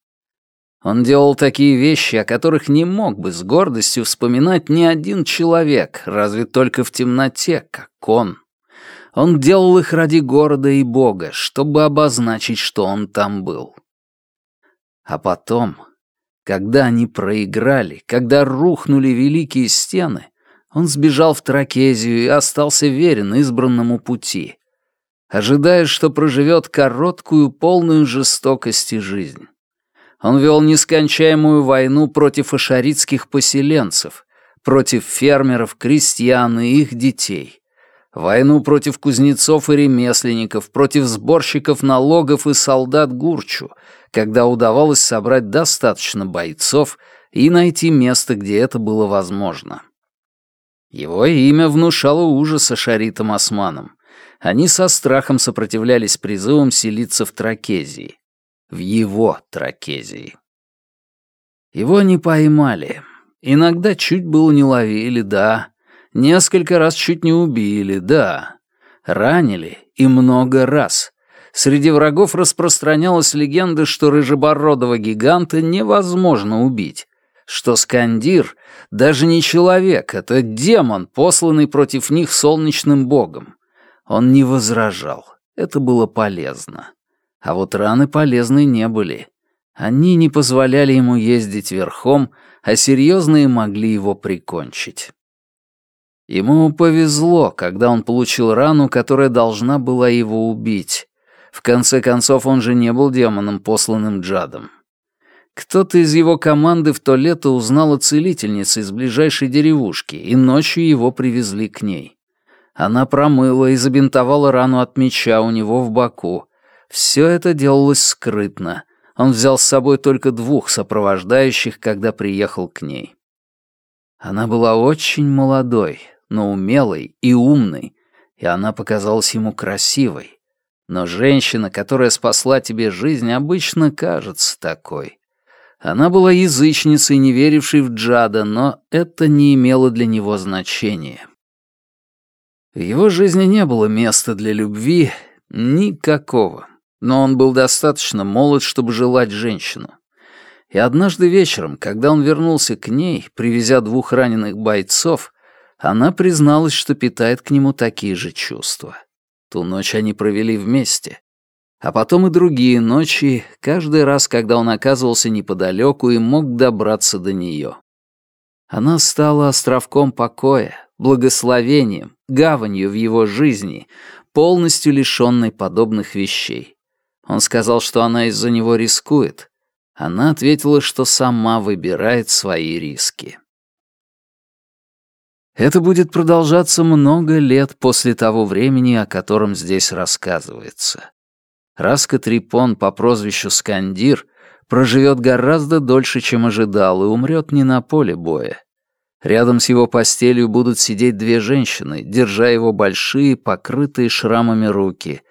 Он делал такие вещи, о которых не мог бы с гордостью вспоминать ни один человек, разве только в темноте, как он. Он делал их ради города и Бога, чтобы обозначить, что он там был. А потом, когда они проиграли, когда рухнули великие стены, он сбежал в Тракезию и остался верен избранному пути, ожидая, что проживет короткую, полную жестокости жизнь. Он вел нескончаемую войну против ашаритских поселенцев, против фермеров, крестьян и их детей, Войну против кузнецов и ремесленников, против сборщиков налогов и солдат Гурчу, когда удавалось собрать достаточно бойцов и найти место, где это было возможно. Его имя внушало ужас Ашаритам Османам. Они со страхом сопротивлялись призывам селиться в Тракезии. В его Тракезии. Его не поймали. Иногда чуть было не ловили, да, Несколько раз чуть не убили, да. Ранили и много раз. Среди врагов распространялась легенда, что рыжебородого гиганта невозможно убить, что Скандир даже не человек, это демон, посланный против них солнечным богом. Он не возражал, это было полезно. А вот раны полезны не были. Они не позволяли ему ездить верхом, а серьезные могли его прикончить. Ему повезло, когда он получил рану, которая должна была его убить. В конце концов, он же не был демоном, посланным Джадом. Кто-то из его команды в то лето узнал о целительнице из ближайшей деревушки, и ночью его привезли к ней. Она промыла и забинтовала рану от меча у него в боку. Все это делалось скрытно. Он взял с собой только двух сопровождающих, когда приехал к ней. Она была очень молодой, но умелой и умной, и она показалась ему красивой. Но женщина, которая спасла тебе жизнь, обычно кажется такой. Она была язычницей, не верившей в Джада, но это не имело для него значения. В его жизни не было места для любви никакого, но он был достаточно молод, чтобы желать женщину. И однажды вечером, когда он вернулся к ней, привезя двух раненых бойцов, она призналась, что питает к нему такие же чувства. Ту ночь они провели вместе. А потом и другие ночи, каждый раз, когда он оказывался неподалеку и мог добраться до нее. Она стала островком покоя, благословением, гаванью в его жизни, полностью лишенной подобных вещей. Он сказал, что она из-за него рискует. Она ответила, что сама выбирает свои риски. Это будет продолжаться много лет после того времени, о котором здесь рассказывается. Раска Трипон по прозвищу Скандир проживет гораздо дольше, чем ожидал, и умрет не на поле боя. Рядом с его постелью будут сидеть две женщины, держа его большие, покрытые шрамами руки,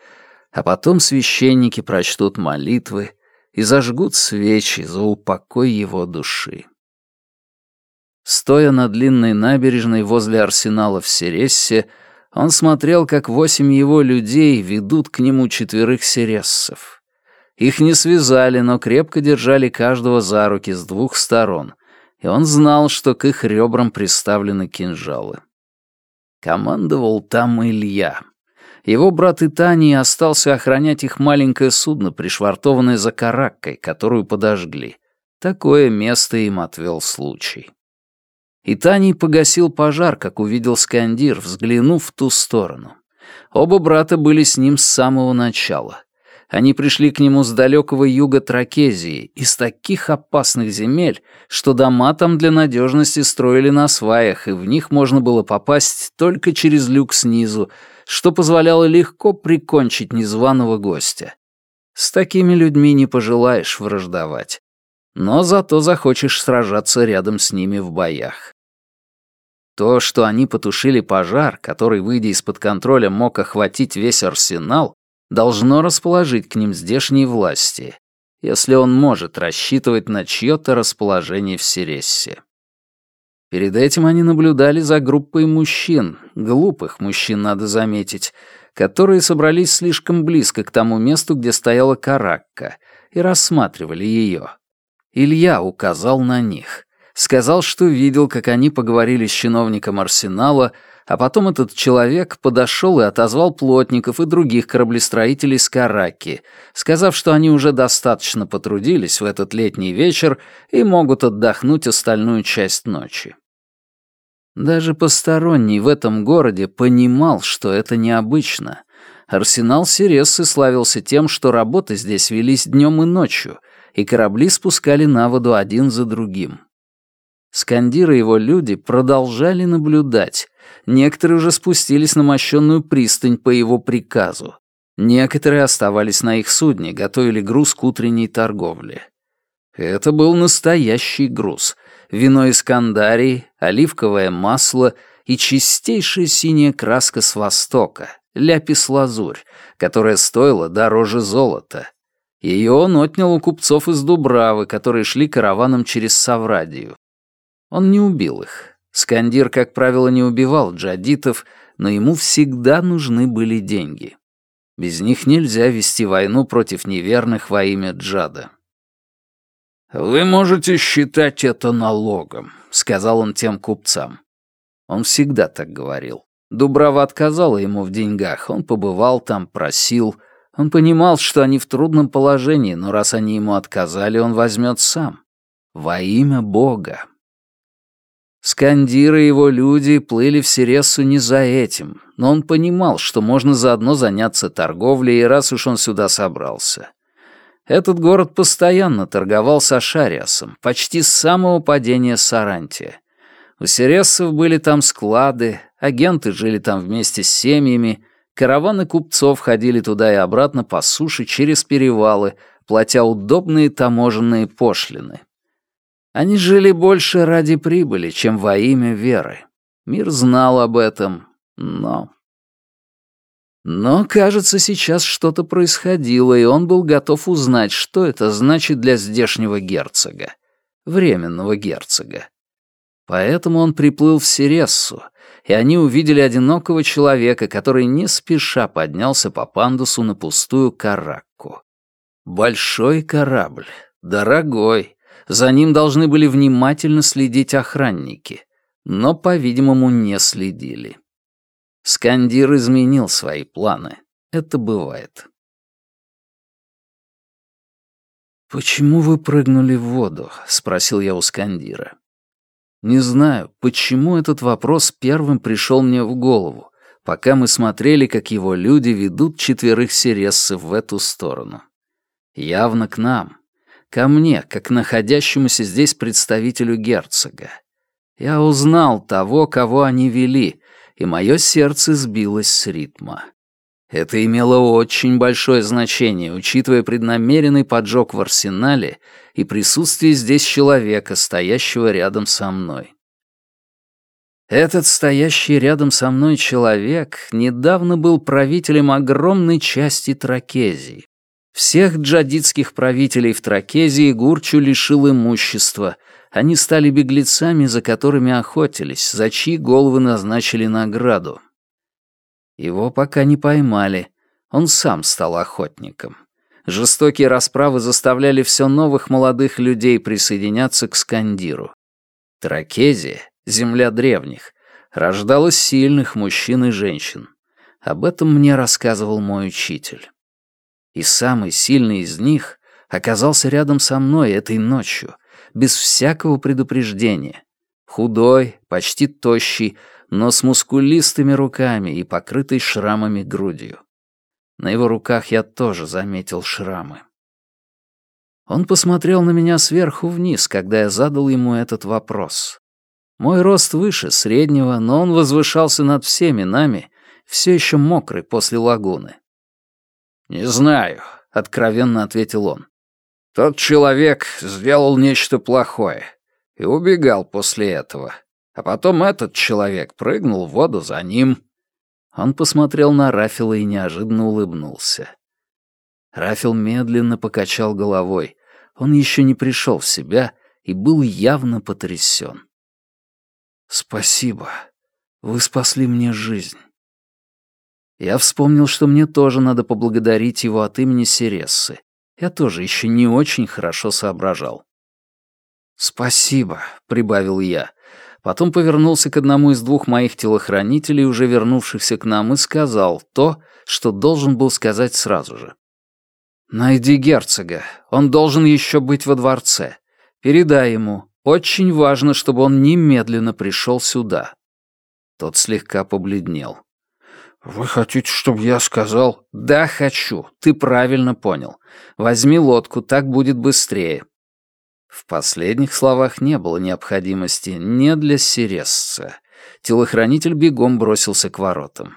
а потом священники прочтут молитвы и зажгут свечи за упокой его души. Стоя на длинной набережной возле арсенала в Серессе, он смотрел, как восемь его людей ведут к нему четверых серессов. Их не связали, но крепко держали каждого за руки с двух сторон, и он знал, что к их ребрам приставлены кинжалы. Командовал там Илья. Его брат Итани остался охранять их маленькое судно, пришвартованное за караккой, которую подожгли. Такое место им отвел случай. Итаний погасил пожар, как увидел Скандир, взглянув в ту сторону. Оба брата были с ним с самого начала. Они пришли к нему с далекого юга Тракезии, из таких опасных земель, что дома там для надежности строили на сваях, и в них можно было попасть только через люк снизу, что позволяло легко прикончить незваного гостя. С такими людьми не пожелаешь враждовать. Но зато захочешь сражаться рядом с ними в боях. То, что они потушили пожар, который, выйдя из-под контроля, мог охватить весь арсенал, должно расположить к ним здешние власти, если он может рассчитывать на чье-то расположение в Сирессе. Перед этим они наблюдали за группой мужчин, глупых мужчин, надо заметить, которые собрались слишком близко к тому месту, где стояла каракка, и рассматривали ее. Илья указал на них. Сказал, что видел, как они поговорили с чиновником арсенала, а потом этот человек подошел и отозвал плотников и других кораблестроителей с Караки, сказав, что они уже достаточно потрудились в этот летний вечер и могут отдохнуть остальную часть ночи. Даже посторонний в этом городе понимал, что это необычно. Арсенал Сирессы славился тем, что работы здесь велись днем и ночью, и корабли спускали на воду один за другим. Скандир и его люди продолжали наблюдать. Некоторые уже спустились на мощенную пристань по его приказу. Некоторые оставались на их судне, готовили груз к утренней торговле. Это был настоящий груз. Вино из Кандарии, оливковое масло и чистейшая синяя краска с Востока, ляпис-лазурь, которая стоила дороже золота. Ее он отнял у купцов из Дубравы, которые шли караваном через Саврадию. Он не убил их. Скандир, как правило, не убивал джадитов, но ему всегда нужны были деньги. Без них нельзя вести войну против неверных во имя джада. «Вы можете считать это налогом», — сказал он тем купцам. Он всегда так говорил. Дубрава отказала ему в деньгах, он побывал там, просил. Он понимал, что они в трудном положении, но раз они ему отказали, он возьмет сам. Во имя Бога. Скандиры его люди плыли в Сирессу не за этим, но он понимал, что можно заодно заняться торговлей, раз уж он сюда собрался. Этот город постоянно торговал с Ашариасом, почти с самого падения Сарантия. У Сирессов были там склады, агенты жили там вместе с семьями, караваны купцов ходили туда и обратно по суше через перевалы, платя удобные таможенные пошлины. Они жили больше ради прибыли, чем во имя веры. Мир знал об этом, но... Но, кажется, сейчас что-то происходило, и он был готов узнать, что это значит для здешнего герцога, временного герцога. Поэтому он приплыл в Сирессу, и они увидели одинокого человека, который не спеша поднялся по пандусу на пустую каракку. Большой корабль, дорогой, за ним должны были внимательно следить охранники, но, по-видимому, не следили. Скандир изменил свои планы. Это бывает. «Почему вы прыгнули в воду?» — спросил я у Скандира. Не знаю, почему этот вопрос первым пришел мне в голову, пока мы смотрели, как его люди ведут четверых сирессов в эту сторону. Явно к нам, ко мне, как находящемуся здесь представителю герцога. Я узнал того, кого они вели, и мое сердце сбилось с ритма. Это имело очень большое значение, учитывая преднамеренный поджог в арсенале и присутствие здесь человека, стоящего рядом со мной. Этот стоящий рядом со мной человек недавно был правителем огромной части Тракезии. Всех джадитских правителей в Тракезии Гурчу лишил имущества. Они стали беглецами, за которыми охотились, за чьи головы назначили награду. Его пока не поймали. Он сам стал охотником. Жестокие расправы заставляли все новых молодых людей присоединяться к Скандиру. Тракезия, земля древних, рождала сильных мужчин и женщин. Об этом мне рассказывал мой учитель. И самый сильный из них оказался рядом со мной этой ночью, без всякого предупреждения. Худой, почти тощий, но с мускулистыми руками и покрытой шрамами грудью. На его руках я тоже заметил шрамы. Он посмотрел на меня сверху вниз, когда я задал ему этот вопрос. Мой рост выше среднего, но он возвышался над всеми нами, все еще мокрый после лагуны. «Не знаю», — откровенно ответил он. «Тот человек сделал нечто плохое и убегал после этого. А потом этот человек прыгнул в воду за ним». Он посмотрел на Рафила и неожиданно улыбнулся. Рафил медленно покачал головой. Он еще не пришел в себя и был явно потрясен. «Спасибо. Вы спасли мне жизнь». Я вспомнил, что мне тоже надо поблагодарить его от имени Серессы. Я тоже еще не очень хорошо соображал. «Спасибо», — прибавил я. Потом повернулся к одному из двух моих телохранителей, уже вернувшихся к нам, и сказал то, что должен был сказать сразу же. «Найди герцога. Он должен еще быть во дворце. Передай ему. Очень важно, чтобы он немедленно пришел сюда». Тот слегка побледнел. «Вы хотите, чтобы я сказал?» «Да, хочу. Ты правильно понял. Возьми лодку, так будет быстрее». В последних словах не было необходимости не для Сиресца. Телохранитель бегом бросился к воротам.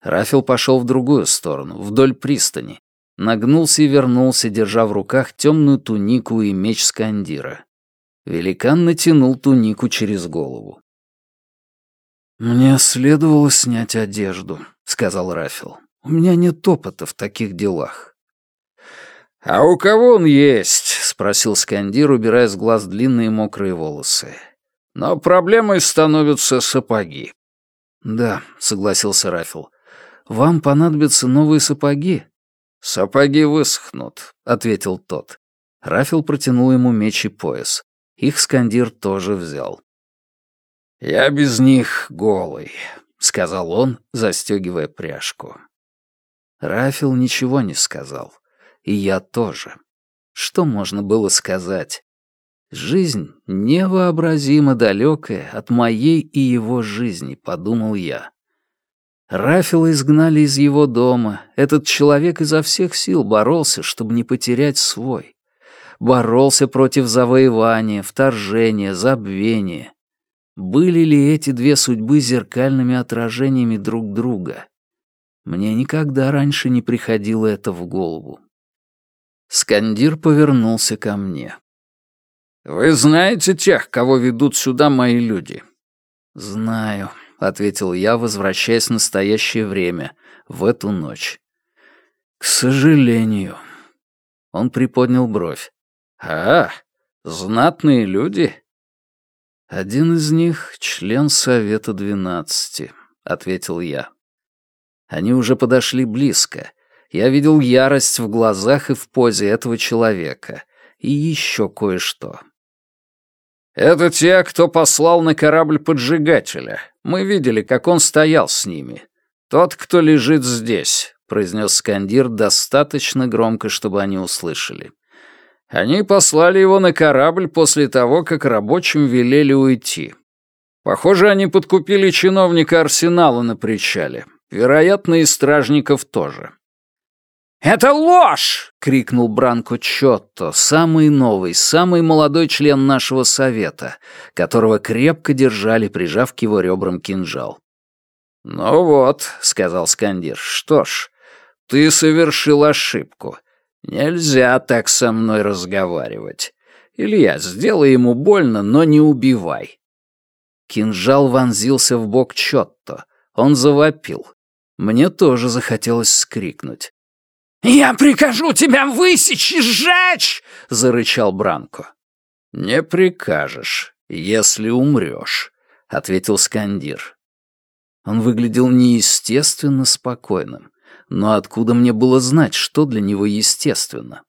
Рафил пошел в другую сторону, вдоль пристани, нагнулся и вернулся, держа в руках темную тунику и меч Скандира. Великан натянул тунику через голову. «Мне следовало снять одежду», — сказал Рафил. «У меня нет опыта в таких делах». «А у кого он есть?» — спросил Скандир, убирая с глаз длинные мокрые волосы. «Но проблемой становятся сапоги». «Да», — согласился Рафил. «Вам понадобятся новые сапоги?» «Сапоги высохнут», — ответил тот. Рафил протянул ему меч и пояс. Их Скандир тоже взял. «Я без них голый», — сказал он, застегивая пряжку. Рафил ничего не сказал. И я тоже. Что можно было сказать? Жизнь невообразимо далекая от моей и его жизни, подумал я. Рафила изгнали из его дома. Этот человек изо всех сил боролся, чтобы не потерять свой. Боролся против завоевания, вторжения, забвения. Были ли эти две судьбы зеркальными отражениями друг друга? Мне никогда раньше не приходило это в голову. Скандир повернулся ко мне. «Вы знаете тех, кого ведут сюда мои люди?» «Знаю», ответил я, возвращаясь в настоящее время, в эту ночь. К сожалению. Он приподнял бровь. А, знатные люди? Один из них — член Совета двенадцати, ответил я. Они уже подошли близко. Я видел ярость в глазах и в позе этого человека. И еще кое-что. «Это те, кто послал на корабль поджигателя. Мы видели, как он стоял с ними. Тот, кто лежит здесь», — произнес Скандир достаточно громко, чтобы они услышали. «Они послали его на корабль после того, как рабочим велели уйти. Похоже, они подкупили чиновника Арсенала на причале. Вероятно, и стражников тоже. «Это ложь!» — крикнул Бранко Чотто, самый новый, самый молодой член нашего совета, которого крепко держали, прижав к его ребрам кинжал. «Ну вот», — сказал Скандир, — «что ж, ты совершил ошибку. Нельзя так со мной разговаривать. Илья, сделай ему больно, но не убивай». Кинжал вонзился в бок Чотто. Он завопил. Мне тоже захотелось скрикнуть. «Я прикажу тебя высечь и сжечь!» — зарычал Бранко. «Не прикажешь, если умрешь», — ответил Скандир. Он выглядел неестественно спокойным. Но откуда мне было знать, что для него естественно?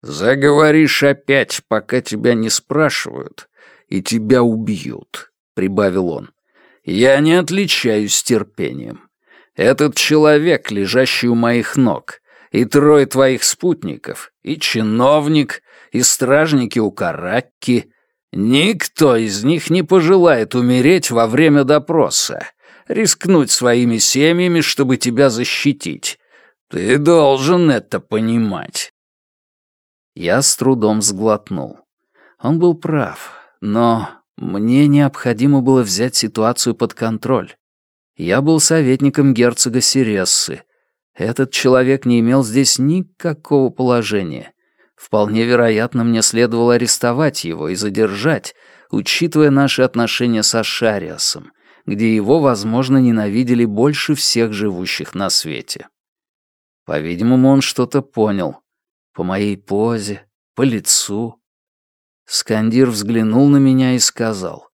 «Заговоришь опять, пока тебя не спрашивают, и тебя убьют», — прибавил он. «Я не отличаюсь терпением. Этот человек, лежащий у моих ног, и трое твоих спутников, и чиновник, и стражники у Каракки, никто из них не пожелает умереть во время допроса, рискнуть своими семьями, чтобы тебя защитить. Ты должен это понимать. Я с трудом сглотнул. Он был прав, но мне необходимо было взять ситуацию под контроль. Я был советником герцога Сирессы. Этот человек не имел здесь никакого положения. Вполне вероятно, мне следовало арестовать его и задержать, учитывая наши отношения со Шариасом, где его, возможно, ненавидели больше всех живущих на свете. По-видимому, он что-то понял, по моей позе, по лицу. Скандир взглянул на меня и сказал.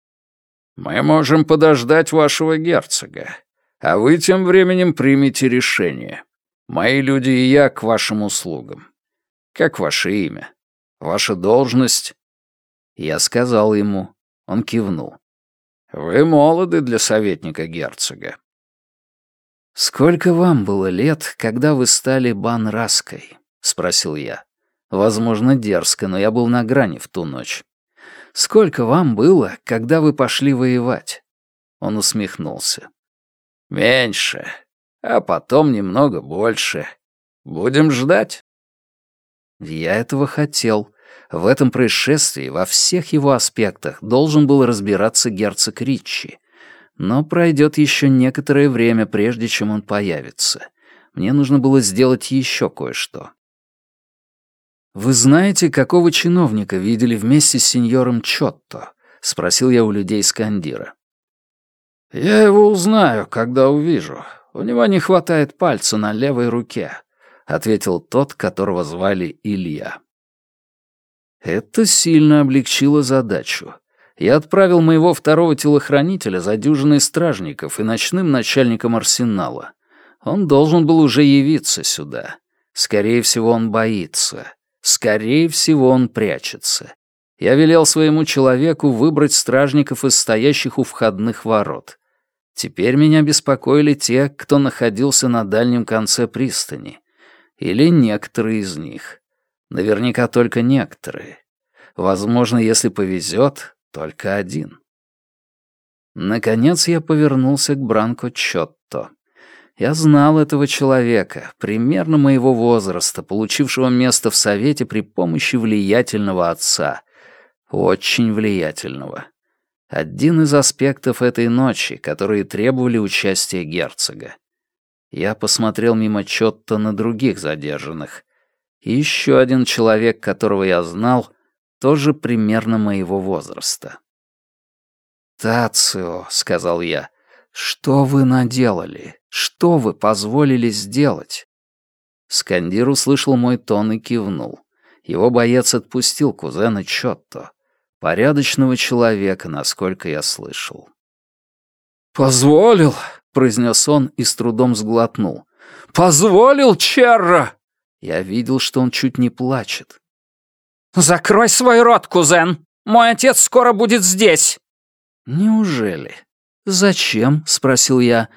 «Мы можем подождать вашего герцога, а вы тем временем примите решение. Мои люди и я к вашим услугам. Как ваше имя? Ваша должность?» Я сказал ему. Он кивнул. «Вы молоды для советника герцога». «Сколько вам было лет, когда вы стали банраской?» — спросил я. Возможно, дерзко, но я был на грани в ту ночь. «Сколько вам было, когда вы пошли воевать?» Он усмехнулся. «Меньше, а потом немного больше. Будем ждать?» Я этого хотел. В этом происшествии, во всех его аспектах, должен был разбираться герцог Ричи. Но пройдет еще некоторое время, прежде чем он появится. Мне нужно было сделать еще кое-что. «Вы знаете, какого чиновника видели вместе с сеньором Чотто?» — спросил я у людей Скандира. «Я его узнаю, когда увижу. У него не хватает пальца на левой руке», — ответил тот, которого звали Илья. Это сильно облегчило задачу. Я отправил моего второго телохранителя за дюжиной стражников и ночным начальником арсенала. Он должен был уже явиться сюда. Скорее всего, он боится. Скорее всего, он прячется. Я велел своему человеку выбрать стражников из стоящих у входных ворот. Теперь меня беспокоили те, кто находился на дальнем конце пристани. Или некоторые из них. Наверняка только некоторые. Возможно, если повезет, только один. Наконец я повернулся к Бранко Чотто. Я знал этого человека, примерно моего возраста, получившего место в Совете при помощи влиятельного отца. Очень влиятельного. Один из аспектов этой ночи, которые требовали участия герцога. Я посмотрел мимо Чотто на других задержанных. И еще один человек, которого я знал, тоже примерно моего возраста. «Тацио», — сказал я, — «что вы наделали?» Что вы позволили сделать?» Скандир услышал мой тон и кивнул. Его боец отпустил кузена Чотто. Порядочного человека, насколько я слышал. «Позволил», — произнес он и с трудом сглотнул. «Позволил, Черра!» Я видел, что он чуть не плачет. «Закрой свой рот, кузен! Мой отец скоро будет здесь!» «Неужели? Зачем?» — спросил я.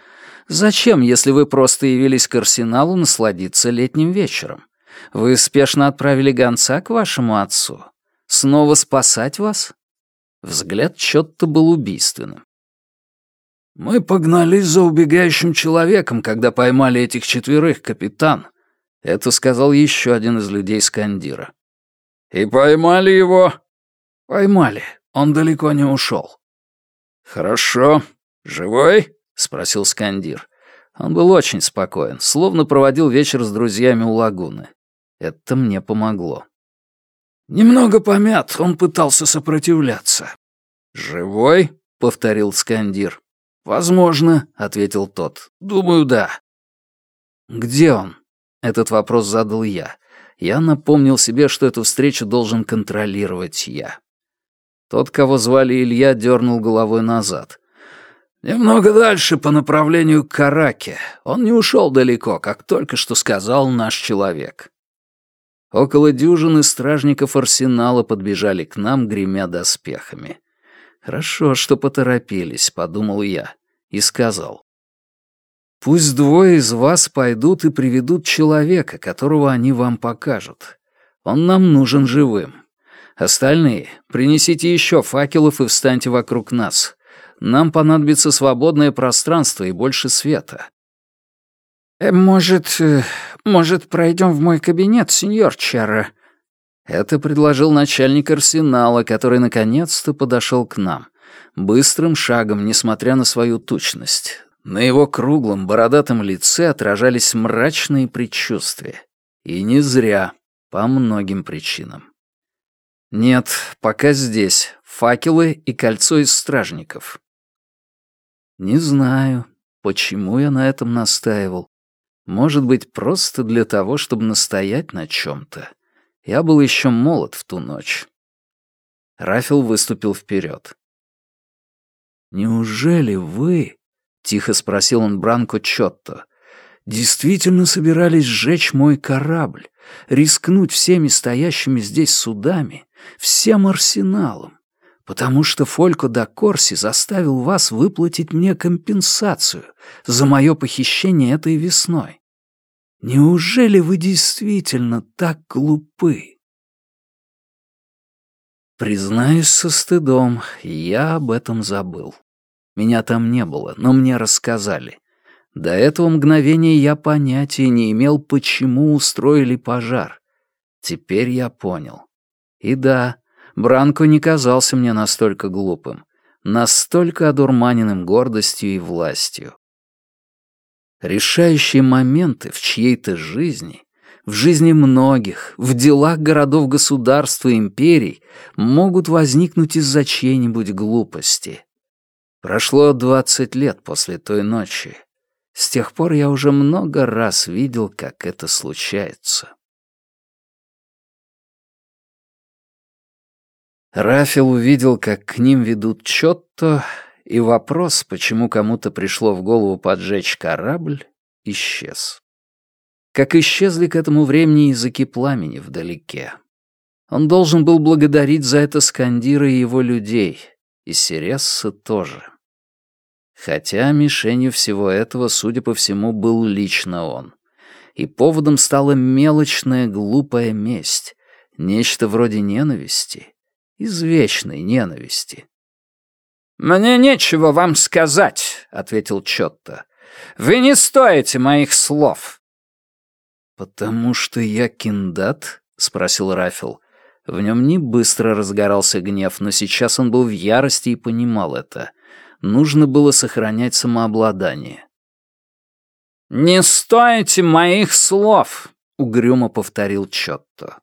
Зачем, если вы просто явились к арсеналу насладиться летним вечером? Вы спешно отправили гонца к вашему отцу? Снова спасать вас? Взгляд чё-то был убийственным. «Мы погнались за убегающим человеком, когда поймали этих четверых, капитан», — это сказал еще один из людей Скандира. «И поймали его?» «Поймали. Он далеко не ушел». «Хорошо. Живой?» — спросил Скандир. Он был очень спокоен, словно проводил вечер с друзьями у лагуны. Это мне помогло. «Немного помят, он пытался сопротивляться». «Живой?» — повторил Скандир. «Возможно», — ответил тот. «Думаю, да». «Где он?» — этот вопрос задал я. Я напомнил себе, что эту встречу должен контролировать я. Тот, кого звали Илья, дернул головой назад. Немного дальше по направлению к Караке. Он не ушел далеко, как только что сказал наш человек. Около дюжины стражников арсенала подбежали к нам, гремя доспехами. «Хорошо, что поторопились», — подумал я, и сказал. Пусть двое из вас пойдут и приведут человека, которого они вам покажут. Он нам нужен живым. Остальные, принесите еще факелов и встаньте вокруг нас. Нам понадобится свободное пространство и больше света. Э, «Может, э, может, пройдем в мой кабинет, сеньор Чарра?» Это предложил начальник арсенала, который наконец-то подошел к нам. Быстрым шагом, несмотря на свою тучность. На его круглом, бородатом лице отражались мрачные предчувствия. И не зря, по многим причинам. Нет, пока здесь. Факелы и кольцо из стражников. Не знаю, почему я на этом настаивал. Может быть, просто для того, чтобы настоять на чем-то. Я был еще молод в ту ночь. Рафил выступил вперед. «Неужели вы, — тихо спросил он Бранко Чотто, — действительно собирались сжечь мой корабль, рискнуть всеми стоящими здесь судами, всем арсеналом, потому что Фолько да Корси заставил вас выплатить мне компенсацию за мое похищение этой весной. Неужели вы действительно так глупы? Признаюсь со стыдом, я об этом забыл. Меня там не было, но мне рассказали. До этого мгновения я понятия не имел, почему устроили пожар. Теперь я понял. И да, Бранко не казался мне настолько глупым, настолько одурманенным гордостью и властью. Решающие моменты в чьей-то жизни, в жизни многих, в делах городов государств и империй могут возникнуть из-за чьей-нибудь глупости. Прошло двадцать лет после той ночи. С тех пор я уже много раз видел, как это случается. Рафил увидел, как к ним ведут Чотто, и вопрос, почему кому-то пришло в голову поджечь корабль, исчез. Как исчезли к этому времени языки пламени вдалеке. Он должен был благодарить за это Скандира и его людей, и Сиресса тоже. Хотя мишенью всего этого, судя по всему, был лично он. И поводом стала мелочная глупая месть, нечто вроде ненависти, извечной ненависти. «Мне нечего вам сказать», — ответил Чотто. «Вы не стоите моих слов». «Потому что я киндат?» — спросил Рафил. В нем не быстро разгорался гнев, но сейчас он был в ярости и понимал это. Нужно было сохранять самообладание. «Не стоите моих слов», — угрюмо повторил Чотто.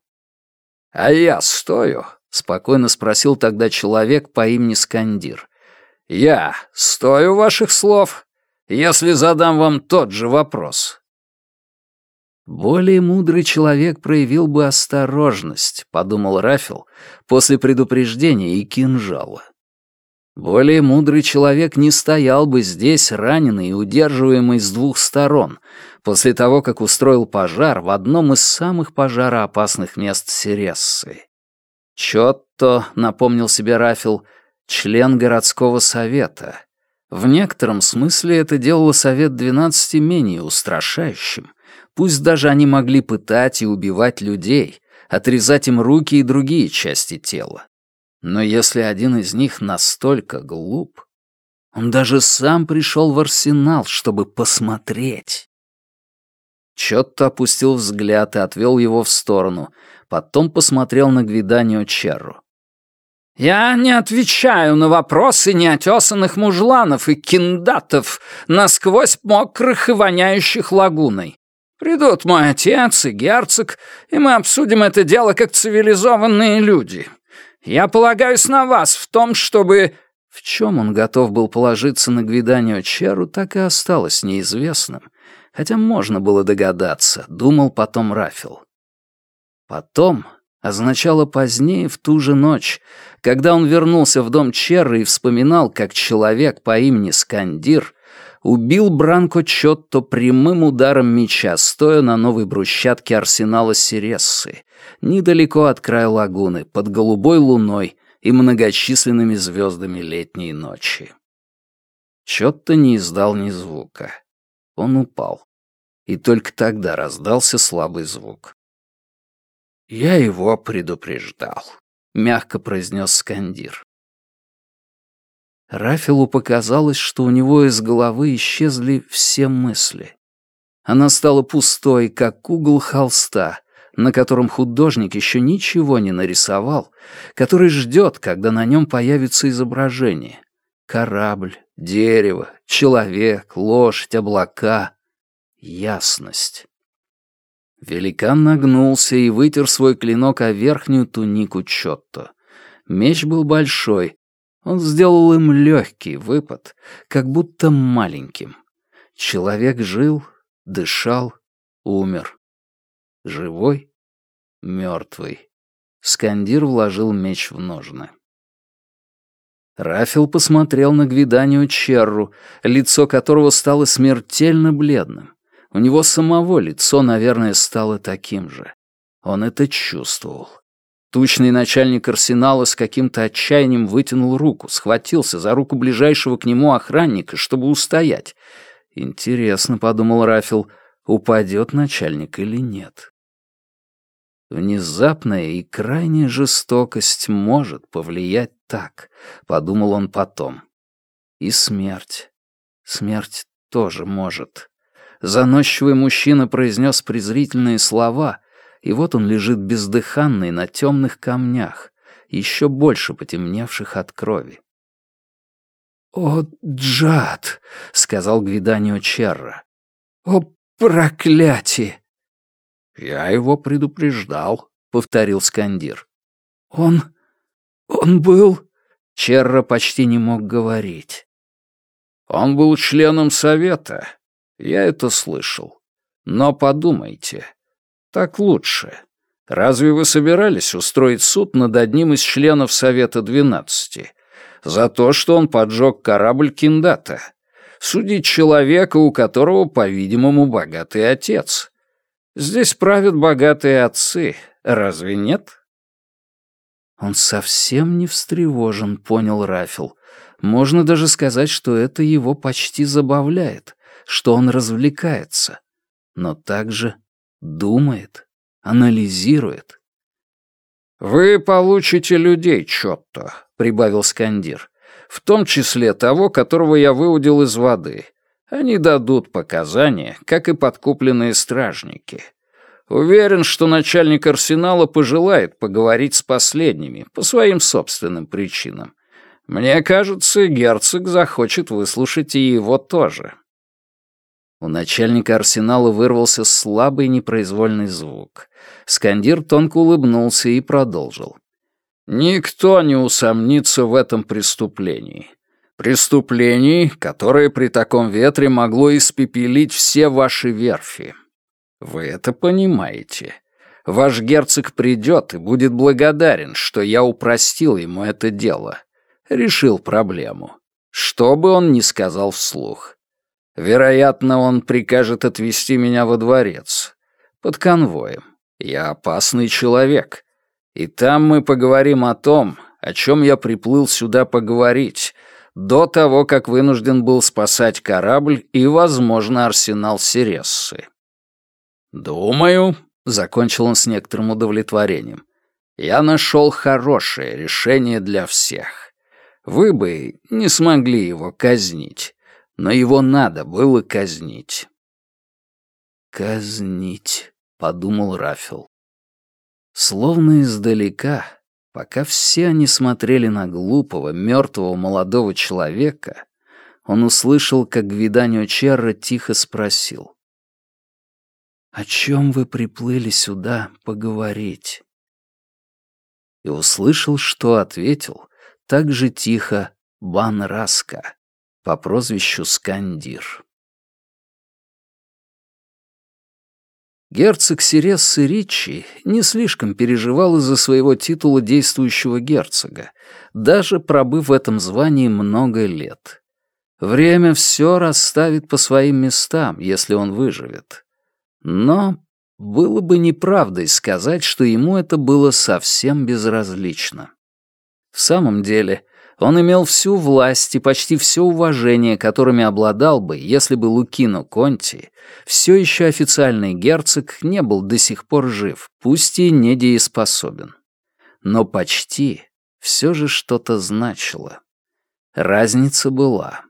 «А я стою?» — спокойно спросил тогда человек по имени Скандир. «Я стою ваших слов, если задам вам тот же вопрос». «Более мудрый человек проявил бы осторожность», — подумал Рафил, после предупреждения и кинжала. Более мудрый человек не стоял бы здесь, раненый и удерживаемый с двух сторон, после того, как устроил пожар в одном из самых пожароопасных мест Сирессы. Чотто, напомнил себе Рафил, член городского совета. В некотором смысле это делало совет двенадцати менее устрашающим. Пусть даже они могли пытать и убивать людей, отрезать им руки и другие части тела. Но если один из них настолько глуп, он даже сам пришел в арсенал, чтобы посмотреть. Чотто опустил взгляд и отвел его в сторону, потом посмотрел на Гвиданио Черру. «Я не отвечаю на вопросы неотесанных мужланов и киндатов, насквозь мокрых и воняющих лагуной. Придут мой отец и герцог, и мы обсудим это дело как цивилизованные люди. Я полагаюсь на вас в том, чтобы...» В чем он готов был положиться на Гвиданио Черу, так и осталось неизвестным, хотя можно было догадаться, думал потом Рафил. Потом означало позднее в ту же ночь, когда он вернулся в дом Черры и вспоминал, как человек по имени Скандир убил Бранко Чотто прямым ударом меча, стоя на новой брусчатке арсенала Сирессы, недалеко от края лагуны, под голубой луной и многочисленными звездами летней ночи. Чотто не издал ни звука. Он упал. И только тогда раздался слабый звук. «Я его предупреждал», — мягко произнес Скандир. Рафилу показалось, что у него из головы исчезли все мысли. Она стала пустой, как угол холста, на котором художник еще ничего не нарисовал, который ждет, когда на нем появится изображение. Корабль, дерево, человек, лошадь, облака. Ясность. Великан нагнулся и вытер свой клинок о верхнюю тунику Чотто. Меч был большой. Он сделал им легкий выпад, как будто маленьким. Человек жил, дышал, умер. Живой, мертвый. Скандир вложил меч в ножны. Рафил посмотрел на Гвиданию Черру, лицо которого стало смертельно бледным. У него самого лицо, наверное, стало таким же. Он это чувствовал. Тучный начальник арсенала с каким-то отчаянием вытянул руку, схватился за руку ближайшего к нему охранника, чтобы устоять. «Интересно», — подумал Рафил, — упадет начальник или нет. Внезапная и крайняя жестокость может повлиять так, подумал он потом. И смерть. Смерть тоже может. Заносчивый мужчина произнес презрительные слова, и вот он лежит бездыханный на темных камнях, еще больше потемневших от крови. «О, Джад!» — сказал Гвиданио Черра. «О, проклятие!» «Я его предупреждал», — повторил Скандир. «Он... он был...» Черра почти не мог говорить. «Он был членом совета. Я это слышал. Но подумайте. Так лучше. Разве вы собирались устроить суд над одним из членов Совета двенадцати за то, что он поджег корабль Киндата? Судить человека, у которого, по-видимому, богатый отец. Здесь правят богатые отцы, разве нет? Он совсем не встревожен, понял Рафил. Можно даже сказать, что это его почти забавляет, что он развлекается, но также думает, анализирует. «Вы получите людей, Чотто», — прибавил Скандир, «в том числе того, которого я выудил из воды. Они дадут показания, как и подкупленные стражники. Уверен, что начальник арсенала пожелает поговорить с последними по своим собственным причинам. Мне кажется, герцог захочет выслушать и его тоже. У начальника арсенала вырвался слабый непроизвольный звук. Скандир тонко улыбнулся и продолжил. «Никто не усомнится в этом преступлении. Преступлении, которое при таком ветре могло испепелить все ваши верфи. Вы это понимаете. Ваш герцог придет и будет благодарен, что я упростил ему это дело. Решил проблему. Что бы он ни сказал вслух. Вероятно, он прикажет отвезти меня во дворец. Под конвоем. Я опасный человек. И там мы поговорим о том, о чем я приплыл сюда поговорить, до того, как вынужден был спасать корабль и, возможно, арсенал Сирессы. «Думаю», — закончил он с некоторым удовлетворением, «я нашел хорошее решение для всех. Вы бы не смогли его казнить, но его надо было казнить». «Казнить», — подумал Рафил. Словно издалека, Пока все они смотрели на глупого, мертвого молодого человека, он услышал, как Гвиданио Черра тихо спросил. «О чем вы приплыли сюда поговорить?» И услышал, что ответил, так же тихо Бан Раска по прозвищу Скандир. Герцог Сирессы Ричи не слишком переживал из-за своего титула действующего герцога, даже пробыв в этом звании много лет. Время все расставит по своим местам, если он выживет. Но было бы неправдой сказать, что ему это было совсем безразлично. В самом деле, Он имел всю власть и почти все уважение, которыми обладал бы, если бы Лукино Конти, все еще официальный герцог, не был до сих пор жив, пусть и недееспособен. Но почти все же что-то значило. Разница была.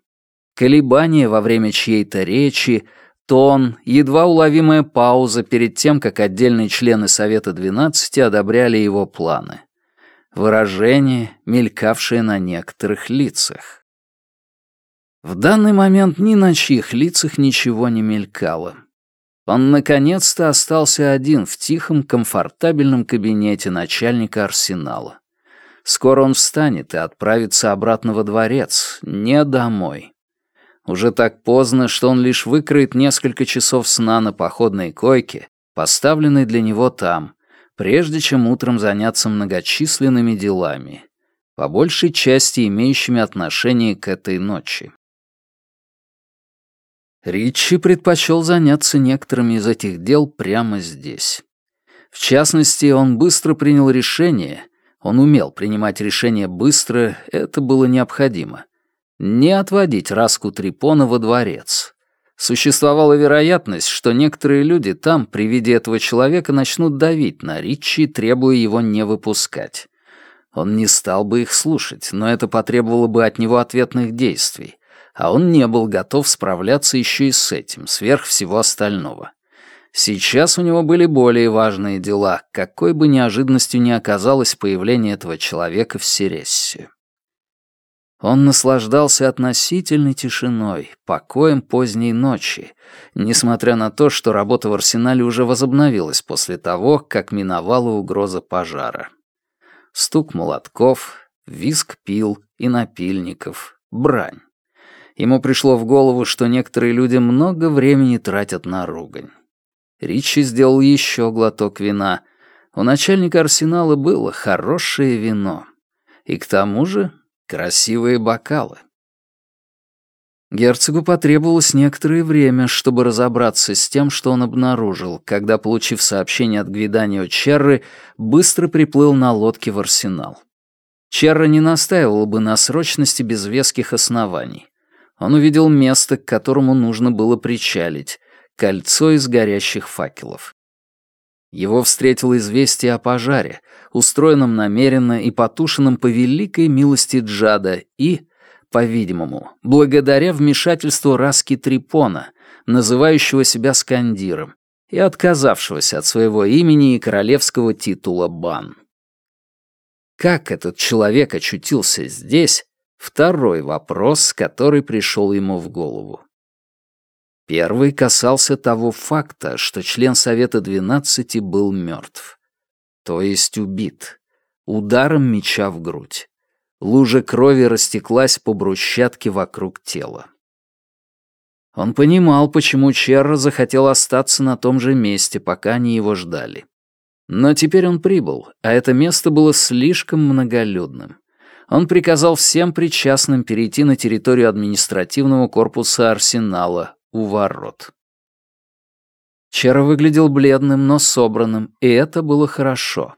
Колебания во время чьей-то речи, тон, едва уловимая пауза перед тем, как отдельные члены Совета 12 одобряли его планы выражение, мелькавшее на некоторых лицах. В данный момент ни на чьих лицах ничего не мелькало. Он наконец-то остался один в тихом, комфортабельном кабинете начальника арсенала. Скоро он встанет и отправится обратно во дворец, не домой. Уже так поздно, что он лишь выкроет несколько часов сна на походной койке, поставленной для него там, прежде чем утром заняться многочисленными делами, по большей части имеющими отношение к этой ночи. Ричи предпочел заняться некоторыми из этих дел прямо здесь. В частности, он быстро принял решение, он умел принимать решения быстро, это было необходимо, не отводить Раску Трипона во дворец, Существовала вероятность, что некоторые люди там при виде этого человека начнут давить на Ричи, требуя его не выпускать. Он не стал бы их слушать, но это потребовало бы от него ответных действий, а он не был готов справляться еще и с этим, сверх всего остального. Сейчас у него были более важные дела, какой бы неожиданностью ни оказалось появление этого человека в Сирессе. Он наслаждался относительной тишиной, покоем поздней ночи, несмотря на то, что работа в арсенале уже возобновилась после того, как миновала угроза пожара. Стук молотков, визг пил и напильников, брань. Ему пришло в голову, что некоторые люди много времени тратят на ругань. Ричи сделал еще глоток вина. У начальника арсенала было хорошее вино. И к тому же красивые бокалы. Герцогу потребовалось некоторое время, чтобы разобраться с тем, что он обнаружил, когда, получив сообщение от Гвиданио Черры, быстро приплыл на лодке в арсенал. Черра не настаивала бы на срочности без веских оснований. Он увидел место, к которому нужно было причалить — кольцо из горящих факелов. Его встретило известие о пожаре, устроенном намеренно и потушенном по великой милости Джада и, по-видимому, благодаря вмешательству Раски Трипона, называющего себя Скандиром, и отказавшегося от своего имени и королевского титула Бан. Как этот человек очутился здесь — второй вопрос, который пришел ему в голову. Первый касался того факта, что член Совета двенадцати был мертв. То есть убит. Ударом меча в грудь. Лужа крови растеклась по брусчатке вокруг тела. Он понимал, почему Черра захотел остаться на том же месте, пока они его ждали. Но теперь он прибыл, а это место было слишком многолюдным. Он приказал всем причастным перейти на территорию административного корпуса арсенала, у ворот. Чера выглядел бледным, но собранным, и это было хорошо.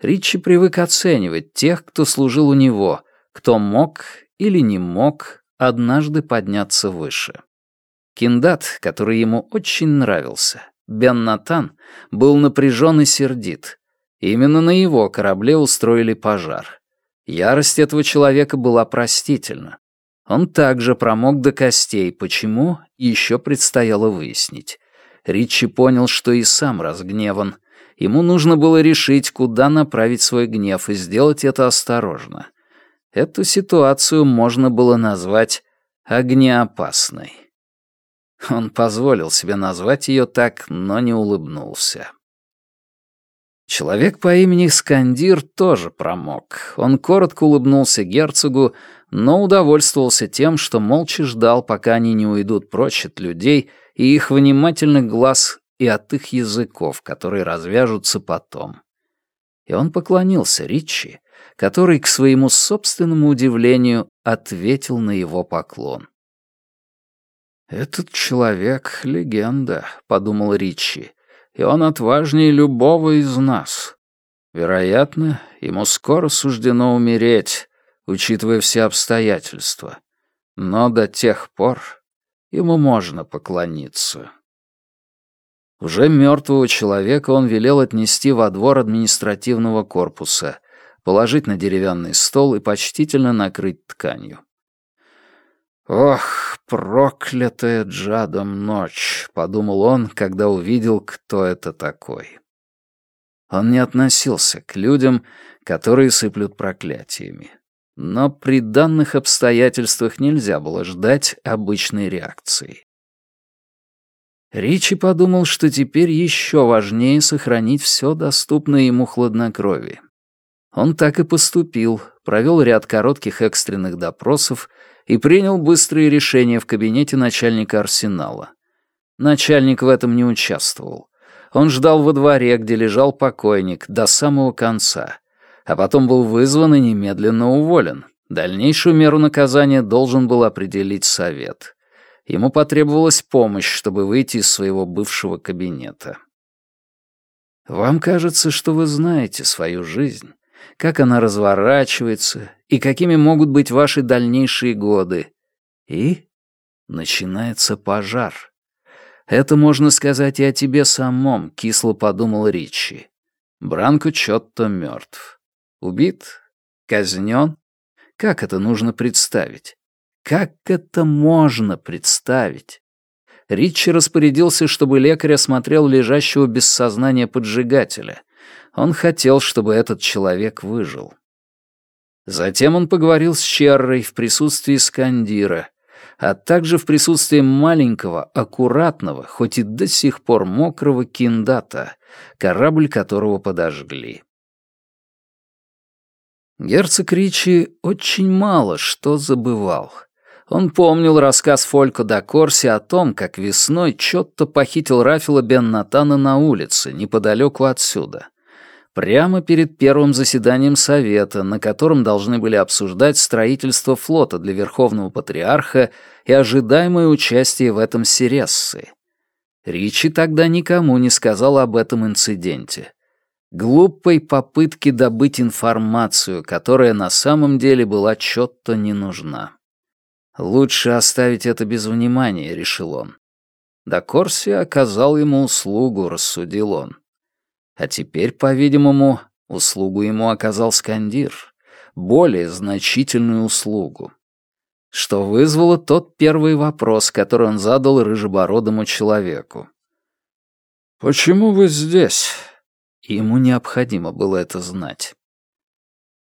Ричи привык оценивать тех, кто служил у него, кто мог или не мог однажды подняться выше. Киндат, который ему очень нравился, Бен Натан, был напряжен и сердит. Именно на его корабле устроили пожар. Ярость этого человека была простительна. Он также промок до костей, почему, еще предстояло выяснить. Ричи понял, что и сам разгневан. Ему нужно было решить, куда направить свой гнев, и сделать это осторожно. Эту ситуацию можно было назвать огнеопасной. Он позволил себе назвать ее так, но не улыбнулся. Человек по имени Скандир тоже промок. Он коротко улыбнулся герцогу, но удовольствовался тем, что молча ждал, пока они не уйдут прочь от людей и их внимательных глаз и от их языков, которые развяжутся потом. И он поклонился Ричи, который, к своему собственному удивлению, ответил на его поклон. «Этот человек — легенда», — подумал Ричи, и он отважнее любого из нас. Вероятно, ему скоро суждено умереть, учитывая все обстоятельства. Но до тех пор ему можно поклониться. Уже мертвого человека он велел отнести во двор административного корпуса, положить на деревянный стол и почтительно накрыть тканью. «Ох, проклятая Джадом ночь!» — подумал он, когда увидел, кто это такой. Он не относился к людям, которые сыплют проклятиями. Но при данных обстоятельствах нельзя было ждать обычной реакции. Ричи подумал, что теперь еще важнее сохранить все доступное ему хладнокровие. Он так и поступил, провел ряд коротких экстренных допросов и принял быстрые решения в кабинете начальника арсенала. Начальник в этом не участвовал. Он ждал во дворе, где лежал покойник, до самого конца, а потом был вызван и немедленно уволен. Дальнейшую меру наказания должен был определить совет. Ему потребовалась помощь, чтобы выйти из своего бывшего кабинета. Вам кажется, что вы знаете свою жизнь, как она разворачивается и какими могут быть ваши дальнейшие годы. И начинается пожар. Это можно сказать и о тебе самом, кисло подумал Ричи. Бранко Чотто мертв. Убит? Казнен? Как это нужно представить? Как это можно представить? Ричи распорядился, чтобы лекарь осмотрел лежащего без сознания поджигателя, он хотел, чтобы этот человек выжил. Затем он поговорил с Черрой в присутствии Скандира, а также в присутствии маленького, аккуратного, хоть и до сих пор мокрого киндата, корабль которого подожгли. Герцог Ричи очень мало что забывал. Он помнил рассказ Фолько да Корси о том, как весной Чотто похитил Рафила Бен Натана на улице, неподалеку отсюда — прямо перед первым заседанием Совета, на котором должны были обсуждать строительство флота для Верховного Патриарха и ожидаемое участие в этом Сирессы. Ричи тогда никому не сказал об этом инциденте. Глупой попытки добыть информацию, которая на самом деле была чё-то не нужна. «Лучше оставить это без внимания», — решил он. Да Корси оказал ему услугу, рассудил он. А теперь, по-видимому, услугу ему оказал Скандир, более значительную услугу. Что вызвало тот первый вопрос, который он задал рыжебородому человеку. «Почему вы здесь?» Ему необходимо было это знать.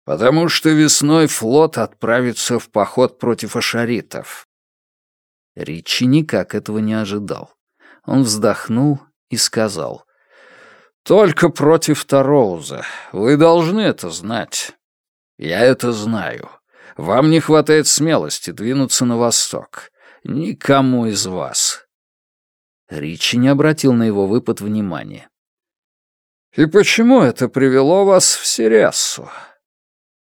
«Потому что весной флот отправится в поход против ашаритов». Ричи никак этого не ожидал. Он вздохнул и сказал. «Только против Тароуза. Вы должны это знать». «Я это знаю. Вам не хватает смелости двинуться на восток. Никому из вас». Ричи не обратил на его выпад внимания. «И почему это привело вас в Сирессу?»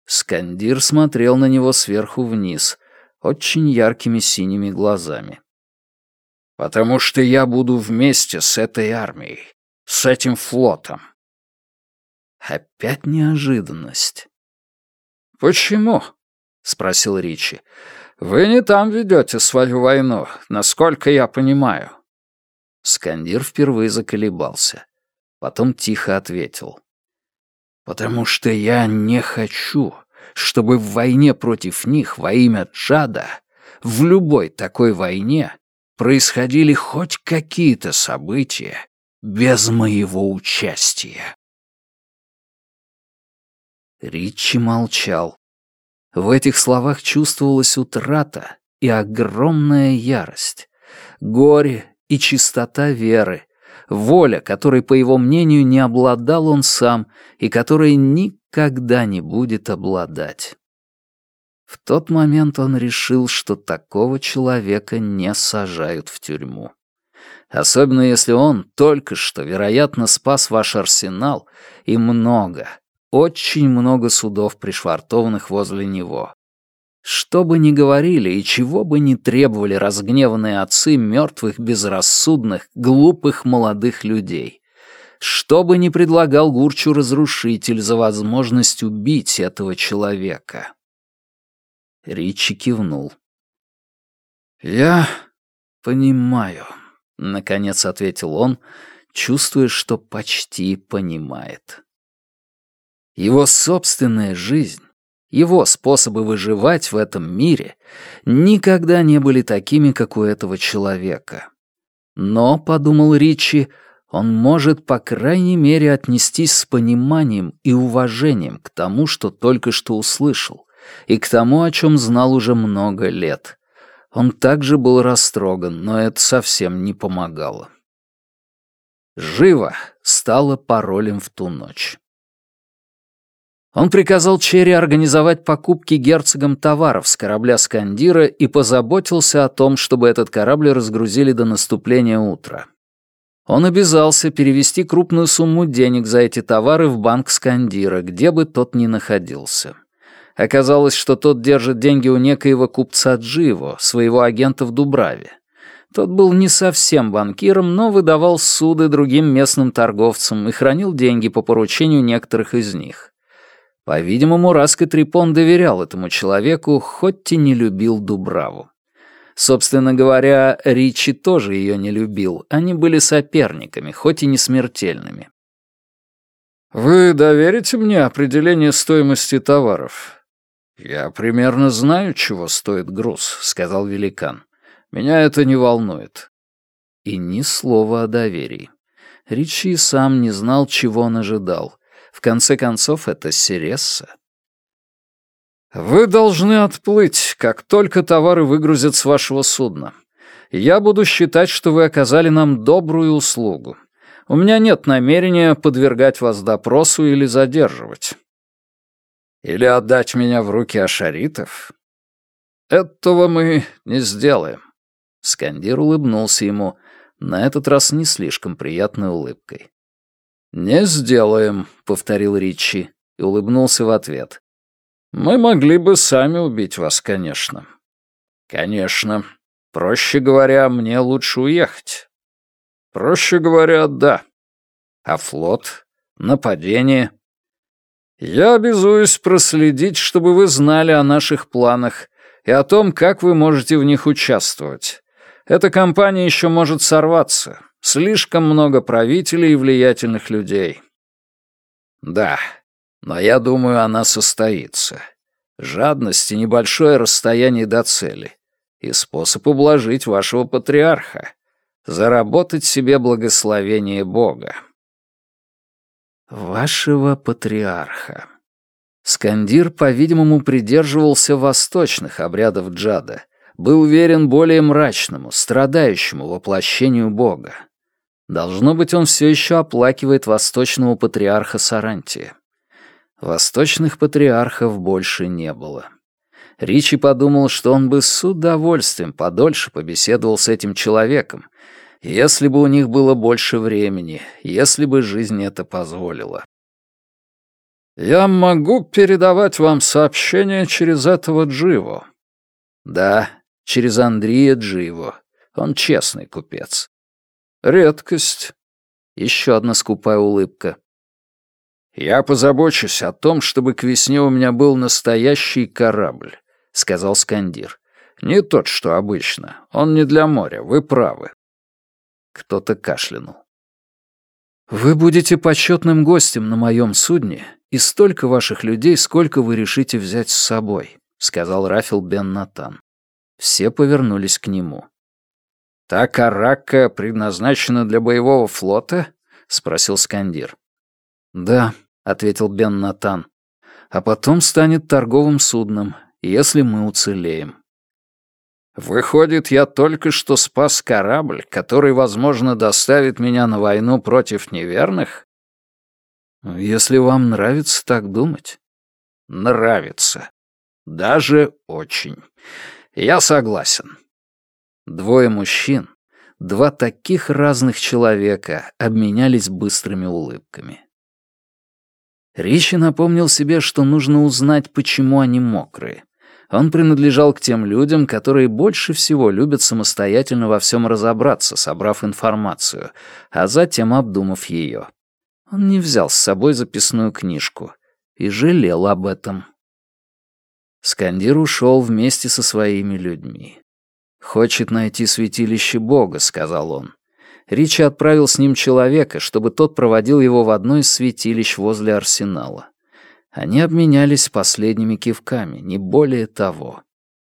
Скандир смотрел на него сверху вниз, очень яркими синими глазами. «Потому что я буду вместе с этой армией с этим флотом. Опять неожиданность. «Почему?» — спросил Ричи. «Вы не там ведете свою войну, насколько я понимаю». Скандир впервые заколебался. Потом тихо ответил. «Потому что я не хочу, чтобы в войне против них во имя Джада, в любой такой войне, происходили хоть какие-то события, без моего участия. Ричи молчал. В этих словах чувствовалась утрата и огромная ярость, горе и чистота веры, воля, которой, по его мнению, не обладал он сам и которой никогда не будет обладать. В тот момент он решил, что такого человека не сажают в тюрьму. Особенно если он только что, вероятно, спас ваш арсенал и много, очень много судов, пришвартованных возле него. Что бы ни говорили и чего бы ни требовали разгневанные отцы мертвых, безрассудных, глупых молодых людей. Что бы ни предлагал Гурчу разрушитель за возможность убить этого человека. Ричи кивнул. «Я понимаю», — наконец ответил он, чувствуя, что почти понимает. Его собственная жизнь, его способы выживать в этом мире никогда не были такими, как у этого человека. Но, — подумал Ричи, — он может, по крайней мере, отнестись с пониманием и уважением к тому, что только что услышал, и к тому, о чем знал уже много лет. Он также был растроган, но это совсем не помогало. «Живо» стало паролем в ту ночь. Он приказал Черри организовать покупки герцогом товаров с корабля Скандира и позаботился о том, чтобы этот корабль разгрузили до наступления утра. Он обязался перевести крупную сумму денег за эти товары в банк Скандира, где бы тот ни находился. Оказалось, что тот держит деньги у некоего купца Дживо, своего агента в Дубраве. Тот был не совсем банкиром, но выдавал суды другим местным торговцам и хранил деньги по поручению некоторых из них. По-видимому, Раска Трипон доверял этому человеку, хоть и не любил Дубраву. Собственно говоря, Ричи тоже ее не любил, они были соперниками, хоть и не смертельными. «Вы доверите мне определение стоимости товаров?» «Я примерно знаю, чего стоит груз», — сказал великан. «Меня это не волнует». И ни слова о доверии. Ричи сам не знал, чего он ожидал. В конце концов, это Сересса. «Вы должны отплыть, как только товары выгрузят с вашего судна. Я буду считать, что вы оказали нам добрую услугу. У меня нет намерения подвергать вас допросу или задерживать. Или отдать меня в руки ашаритов? Этого мы не сделаем». Скандир улыбнулся ему, на этот раз не слишком приятной улыбкой. «Не сделаем», — повторил Ричи и улыбнулся в ответ. «Мы могли бы сами убить вас, конечно». «Конечно. Проще говоря, мне лучше уехать». «Проще говоря, да. А флот? Нападение?» «Я обязуюсь проследить, чтобы вы знали о наших планах и о том, как вы можете в них участвовать. Эта кампания еще может сорваться. Слишком много правителей и влиятельных людей. Да, но я думаю, она состоится. Жадность и небольшое расстояние до цели. И способ ублажить вашего патриарха. Заработать себе благословение Бога. Вашего патриарха. Скандир, по-видимому, придерживался восточных обрядов джада, был уверен более мрачному, страдающему воплощению Бога. Должно быть, он все еще оплакивает восточного патриарха Сарантия. Восточных патриархов больше не было. Ричи подумал, что он бы с удовольствием подольше побеседовал с этим человеком, если бы у них было больше времени, если бы жизнь это позволила. «Я могу передавать вам сообщение через этого Дживо?» «Да, через Андрея Дживо. Он честный купец. Редкость. Еще одна скупая улыбка. «Я позабочусь о том, чтобы к весне у меня был настоящий корабль», — сказал Скандир. «Не тот, что обычно. Он не для моря, вы правы». Кто-то кашлянул. «Вы будете почетным гостем на моем судне, и столько ваших людей, сколько вы решите взять с собой», — сказал Рафил бен Натан. Все повернулись к нему. «Та каракка предназначена для боевого флота?» — спросил Скандир. «Да», — ответил Бен Натан. «А потом станет торговым судном, если мы уцелеем». «Выходит, я только что спас корабль, который, возможно, доставит меня на войну против неверных?» «Если вам нравится так думать». «Нравится. Даже очень. Я согласен. Двое мужчин, два таких разных человека, обменялись быстрыми улыбками. Ричи напомнил себе, что нужно узнать, почему они мокрые. Он принадлежал к тем людям, которые больше всего любят самостоятельно во всем разобраться, собрав информацию, а затем обдумав ее. Он не взял с собой записную книжку и жалел об этом. Скандир ушел вместе со своими людьми. «Хочет найти святилище Бога», — сказал он. Ричи отправил с ним человека, чтобы тот проводил его в одно из святилищ возле арсенала. Они обменялись последними кивками, не более того.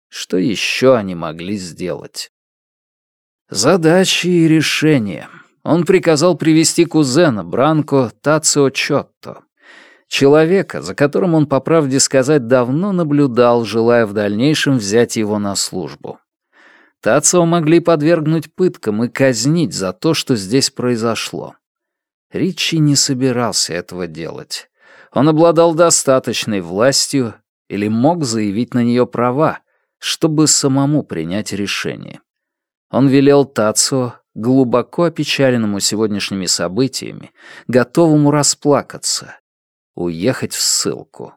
Что еще они могли сделать? Задачи и решения. Он приказал привести кузена Бранко Тацио Чотто. Человека, за которым он, по правде сказать, давно наблюдал, желая в дальнейшем взять его на службу. Тацио могли подвергнуть пыткам и казнить за то, что здесь произошло. Ричи не собирался этого делать. Он обладал достаточной властью или мог заявить на нее права, чтобы самому принять решение. Он велел Тацио, глубоко опечаленному сегодняшними событиями, готовому расплакаться, уехать в ссылку.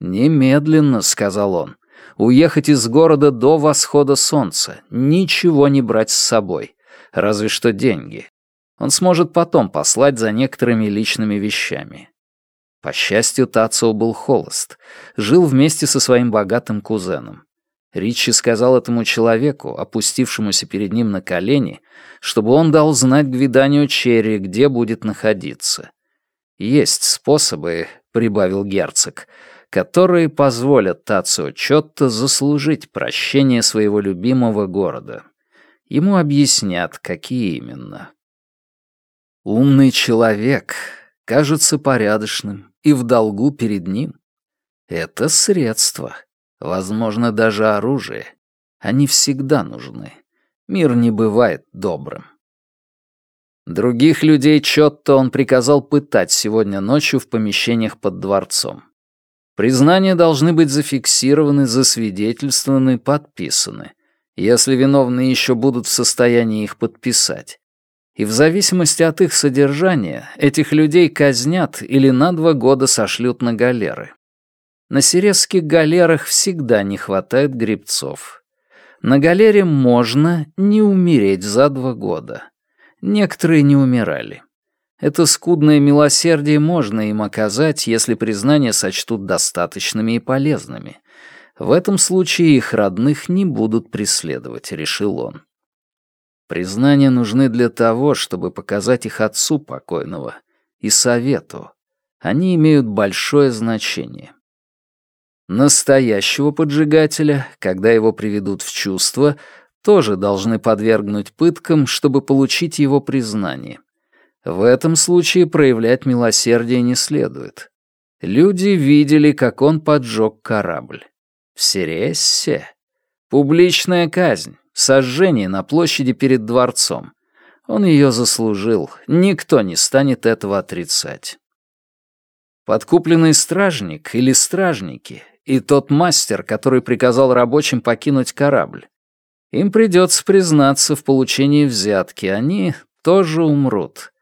«Немедленно», — сказал он, — «уехать из города до восхода солнца, ничего не брать с собой, разве что деньги. Он сможет потом послать за некоторыми личными вещами». По счастью, Тацио был холост, жил вместе со своим богатым кузеном. Ричи сказал этому человеку, опустившемуся перед ним на колени, чтобы он дал знать Гвиданию Черри, где будет находиться. Есть способы, прибавил герцог, которые позволят Тацио Чотто заслужить прощение своего любимого города. Ему объяснят, какие именно. Умный человек кажется порядочным и в долгу перед ним. Это средство, возможно, даже оружие. Они всегда нужны. Мир не бывает добрым. Других людей Чотто он приказал пытать сегодня ночью в помещениях под дворцом. Признания должны быть зафиксированы, засвидетельствованы, подписаны, если виновные еще будут в состоянии их подписать. И в зависимости от их содержания этих людей казнят или на два года сошлют на галеры. На сиресских галерах всегда не хватает грибцов. На галере можно не умереть за два года. Некоторые не умирали. Это скудное милосердие можно им оказать, если признания сочтут достаточными и полезными. В этом случае их родных не будут преследовать, решил он. Признания нужны для того, чтобы показать их отцу покойного и совету. Они имеют большое значение. Настоящего поджигателя, когда его приведут в чувство, тоже должны подвергнуть пыткам, чтобы получить его признание. В этом случае проявлять милосердие не следует. Люди видели, как он поджег корабль. В Сирессе. Публичная казнь, сожжение на площади перед дворцом. Он ее заслужил, никто не станет этого отрицать. Подкупленный стражник или стражники и тот мастер, который приказал рабочим покинуть корабль, им придется признаться в получении взятки, они тоже умрут.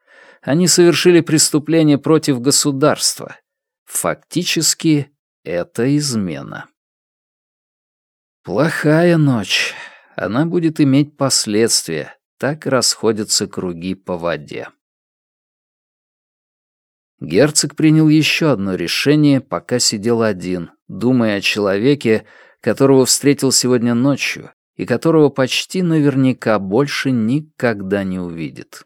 Они совершили преступление против государства. Фактически, это измена. Плохая ночь. Она будет иметь последствия. Так расходятся круги по воде. Герцог принял еще одно решение, пока сидел один, думая о человеке, которого встретил сегодня ночью и которого почти наверняка больше никогда не увидит.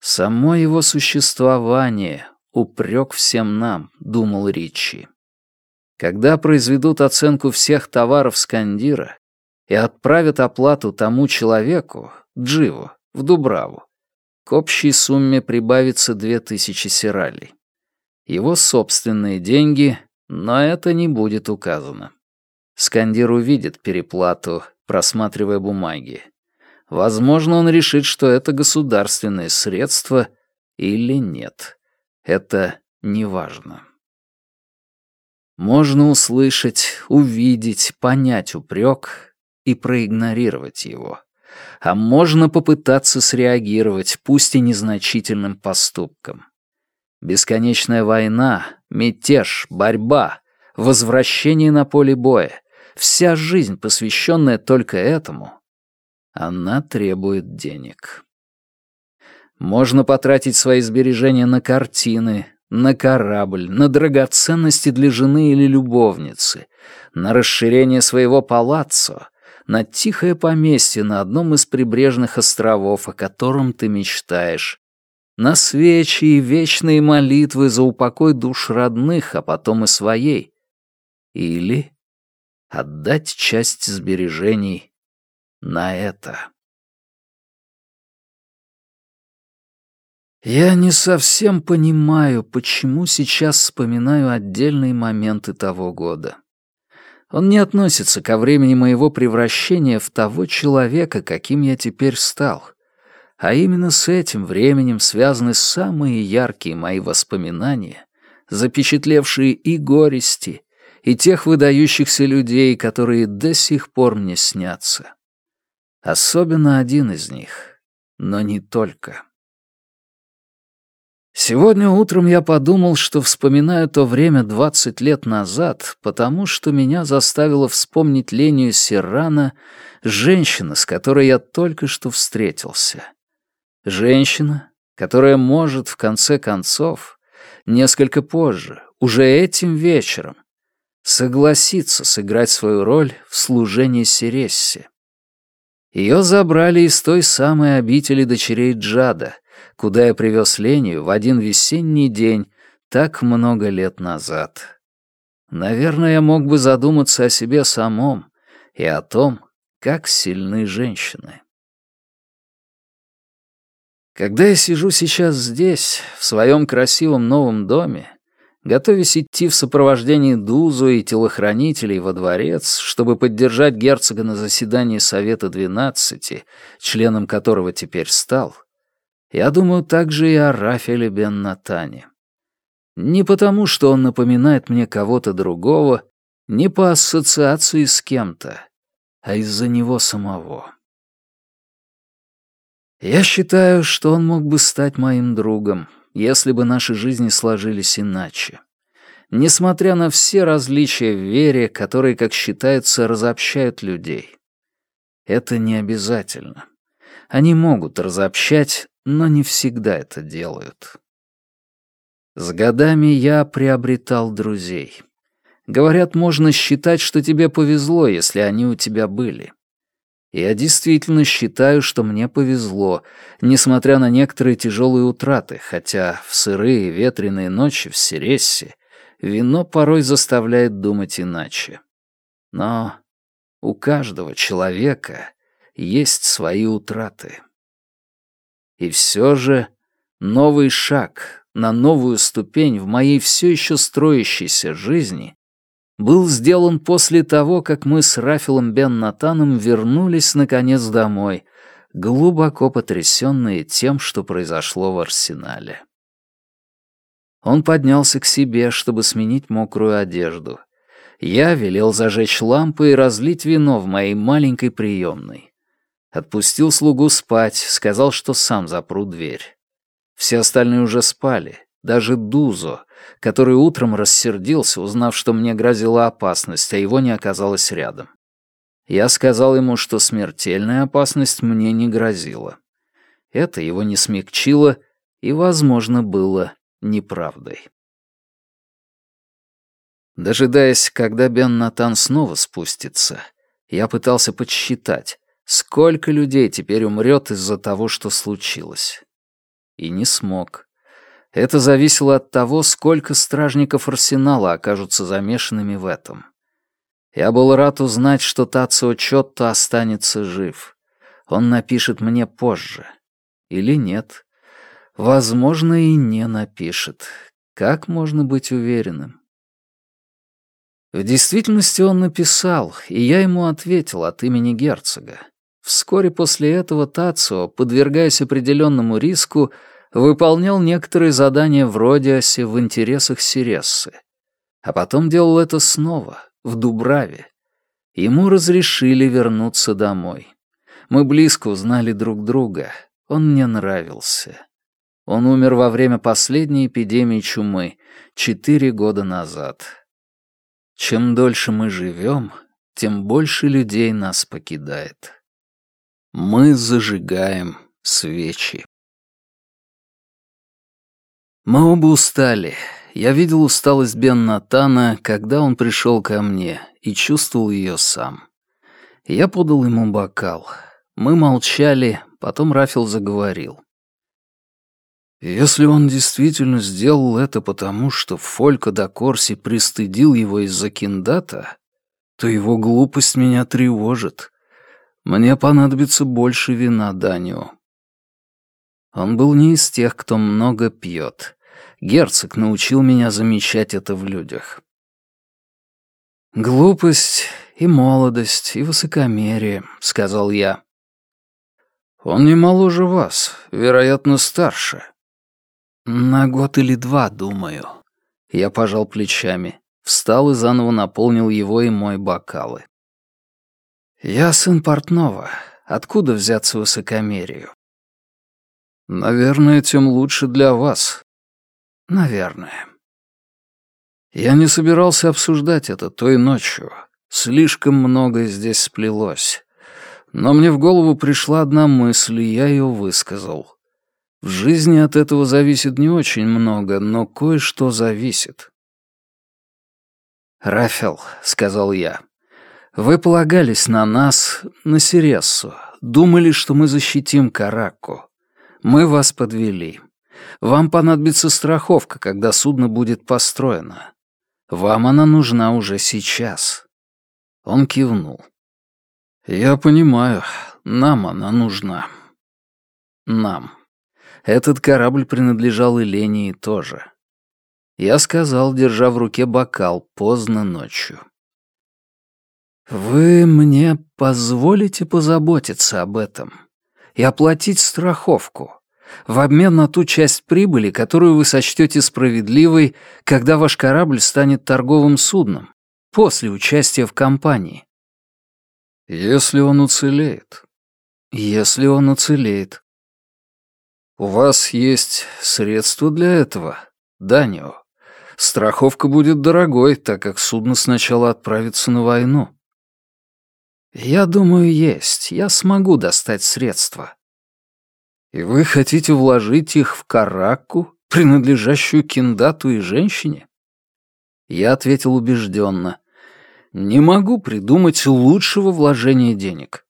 Само его существование — упрек всем нам, думал Ричи. Когда произведут оценку всех товаров Скандира и отправят оплату тому человеку, Дживу, в Дубраву, к общей сумме прибавится две тысячи сиралей. Его собственные деньги, но это не будет указано. Скандир увидит переплату просматривая бумаги. Возможно, он решит, что это государственное средство или нет. Это неважно. Можно услышать, увидеть, понять упрек и проигнорировать его. А можно попытаться среагировать, пусть и незначительным поступком. Бесконечная война, мятеж, борьба, возвращение на поле боя вся жизнь, посвященная только этому, она требует денег. Можно потратить свои сбережения на картины, на корабль, на драгоценности для жены или любовницы, на расширение своего палаццо, на тихое поместье на одном из прибрежных островов, о котором ты мечтаешь, на свечи и вечные молитвы за упокой душ родных, а потом и своей. Или отдать часть сбережений на это. Я не совсем понимаю, почему сейчас вспоминаю отдельные моменты того года. Он не относится ко времени моего превращения в того человека, каким я теперь стал — а именно с этим временем связаны самые яркие мои воспоминания, запечатлевшие и горести, и тех выдающихся людей, которые до сих пор мне снятся. Особенно один из них, но не только. Сегодня утром я подумал, что вспоминаю то время 20 лет назад, потому что меня заставила вспомнить Лению Серрана, женщина, с которой я только что встретился. Женщина, которая может, в конце концов, несколько позже, уже этим вечером, согласиться сыграть свою роль в служении Серессе. Ее забрали из той самой обители дочерей Джада, куда я привез Лению в один весенний день так много лет назад. Наверное, я мог бы задуматься о себе самом и о том, как сильны женщины. Когда я сижу сейчас здесь, в своем красивом новом доме, готовясь идти в сопровождении Дузу и телохранителей во дворец, чтобы поддержать герцога на заседании Совета двенадцати, членом которого теперь стал, я думаю также и о Рафеле бен Натане. Не потому, что он напоминает мне кого-то другого, не по ассоциации с кем-то, а из-за него самого. Я считаю, что он мог бы стать моим другом, если бы наши жизни сложились иначе. Несмотря на все различия в вере, которые, как считается, разобщают людей. Это не обязательно. Они могут разобщать, но не всегда это делают. С годами я приобретал друзей. Говорят, можно считать, что тебе повезло, если они у тебя были. Я действительно считаю, что мне повезло, несмотря на некоторые тяжелые утраты, хотя в сырые ветреные ночи в Серессе вино порой заставляет думать иначе. Но у каждого человека есть свои утраты. И все же новый шаг на новую ступень в моей все еще строящейся жизни был сделан после того, как мы с Рафилом Бен Натаном вернулись, наконец, домой, глубоко потрясенные тем, что произошло в арсенале. Он поднялся к себе, чтобы сменить мокрую одежду. Я велел зажечь лампы и разлить вино в моей маленькой приемной. Отпустил слугу спать, сказал, что сам запру дверь. Все остальные уже спали, даже Дузо, который утром рассердился, узнав, что мне грозила опасность, а его не оказалось рядом. Я сказал ему, что смертельная опасность мне не грозила. Это его не смягчило и, возможно, было неправдой. Дожидаясь, когда Бен Натан снова спустится, я пытался подсчитать, сколько людей теперь умрет из-за того, что случилось. И не смог. Это зависело от того, сколько стражников арсенала окажутся замешанными в этом. Я был рад узнать, что Тацио Чотто останется жив. Он напишет мне позже. Или нет. Возможно, и не напишет. Как можно быть уверенным? В действительности он написал, и я ему ответил от имени герцога. Вскоре после этого Тацио, подвергаясь определенному риску, выполнял некоторые задания в Родиасе в интересах Сирессы. А потом делал это снова, в Дубраве. Ему разрешили вернуться домой. Мы близко узнали друг друга. Он мне нравился. Он умер во время последней эпидемии чумы, четыре года назад. Чем дольше мы живем, тем больше людей нас покидает. Мы зажигаем свечи. Мы оба устали. Я видел усталость Бен Натана, когда он пришел ко мне, и чувствовал ее сам. Я подал ему бокал. Мы молчали, потом Рафил заговорил. Если он действительно сделал это потому, что Фолька да Корси пристыдил его из-за киндата, то его глупость меня тревожит. Мне понадобится больше вина Данио. Он был не из тех, кто много пьет. Герцог научил меня замечать это в людях. «Глупость и молодость, и высокомерие», — сказал я. «Он не моложе вас, вероятно, старше». «На год или два, думаю». Я пожал плечами, встал и заново наполнил его и мой бокалы. «Я сын портного. Откуда взяться высокомерию?» «Наверное, тем лучше для вас». «Наверное». Я не собирался обсуждать это той ночью. Слишком многое здесь сплелось. Но мне в голову пришла одна мысль, и я ее высказал. В жизни от этого зависит не очень много, но кое-что зависит. «Рафел», — сказал я, — «вы полагались на нас, на Сирессу, думали, что мы защитим Караку. Мы вас подвели. Вам понадобится страховка, когда судно будет построено. Вам она нужна уже сейчас». Он кивнул. «Я понимаю, нам она нужна. Нам. Этот корабль принадлежал и тоже. Я сказал, держа в руке бокал, поздно ночью. «Вы мне позволите позаботиться об этом и оплатить страховку в обмен на ту часть прибыли, которую вы сочтете справедливой, когда ваш корабль станет торговым судном, после участия в кампании?» Если он уцелеет. Если он уцелеет. У вас есть средства для этого, Данио. Страховка будет дорогой, так как судно сначала отправится на войну. Я думаю, есть. Я смогу достать средства. И вы хотите вложить их в каракку, принадлежащую киндату и женщине? Я ответил убежденно. Не могу придумать лучшего вложения денег.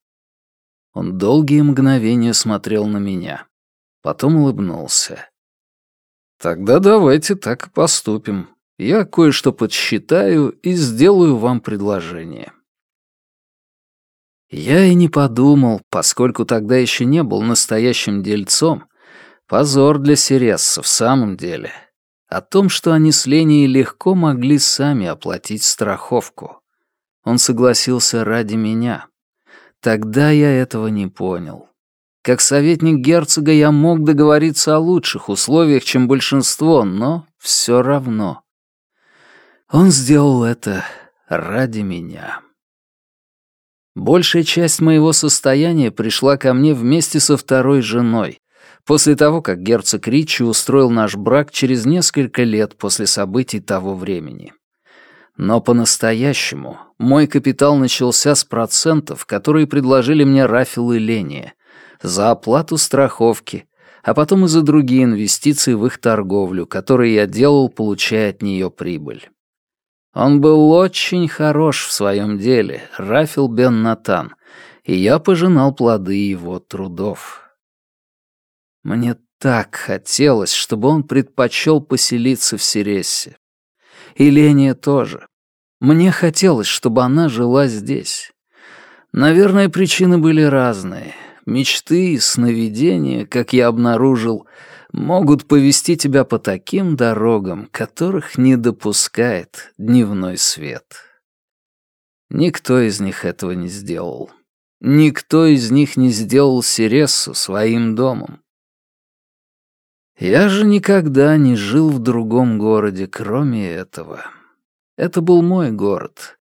Он долгие мгновения смотрел на меня. Потом улыбнулся. Тогда давайте так и поступим. Я кое-что подсчитаю и сделаю вам предложение. Я и не подумал, поскольку тогда еще не был настоящим дельцом. Позор для Сиресса в самом деле. О том, что они с Леней легко могли сами оплатить страховку. Он согласился ради меня. Тогда я этого не понял. Как советник герцога я мог договориться о лучших условиях, чем большинство, но все равно. Он сделал это ради меня. Большая часть моего состояния пришла ко мне вместе со второй женой, после того, как герцог Ричи устроил наш брак через несколько лет после событий того времени. Но по-настоящему мой капитал начался с процентов, которые предложили мне Рафил и Ления, за оплату страховки, а потом и за другие инвестиции в их торговлю, которые я делал, получая от нее прибыль. Он был очень хорош в своем деле, Рафил Бен Натан, и я пожинал плоды его трудов. Мне так хотелось, чтобы он предпочел поселиться в Сирессе. И Ления тоже. Мне хотелось, чтобы она жила здесь. Наверное, причины были разные. Мечты и сновидения, как я обнаружил, могут повести тебя по таким дорогам, которых не допускает дневной свет. Никто из них этого не сделал. Никто из них не сделал Сирессу своим домом. Я же никогда не жил в другом городе, кроме этого. Это был мой город.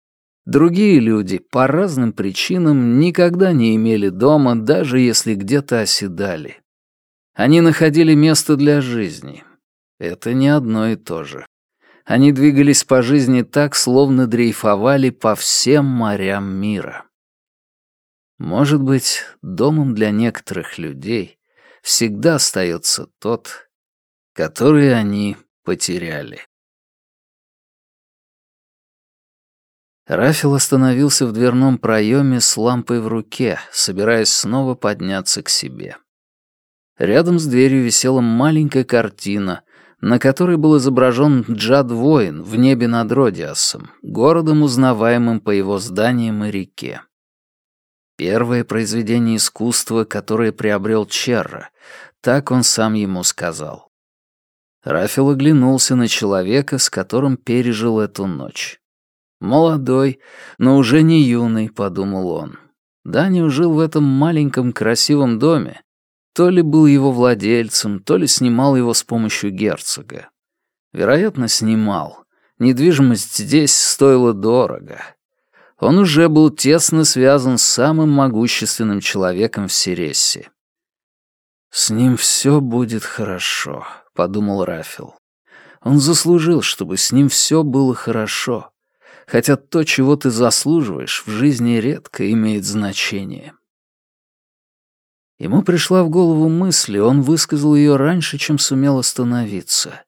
Другие люди по разным причинам никогда не имели дома, даже если где-то оседали. Они находили место для жизни. Это не одно и то же. Они двигались по жизни так, словно дрейфовали по всем морям мира. Может быть, домом для некоторых людей всегда остается тот, которые они потеряли. Рафил остановился в дверном проеме с лампой в руке, собираясь снова подняться к себе. Рядом с дверью висела маленькая картина, на которой был изображен Джад-воин в небе над Родиасом, городом, узнаваемым по его зданиям и реке. Первое произведение искусства, которое приобрел Черра, так он сам ему сказал. Рафил оглянулся на человека, с которым пережил эту ночь. Молодой, но уже не юный, подумал он. Данио жил в этом маленьком красивом доме. То ли был его владельцем, то ли снимал его с помощью герцога. Вероятно, снимал. Недвижимость здесь стоила дорого. Он уже был тесно связан с самым могущественным человеком в Сирессе. «С ним все будет хорошо», — подумал Рафил. Он заслужил, чтобы с ним все было хорошо хотя то, чего ты заслуживаешь, в жизни редко имеет значение. Ему пришла в голову мысль, и он высказал ее раньше, чем сумел остановиться.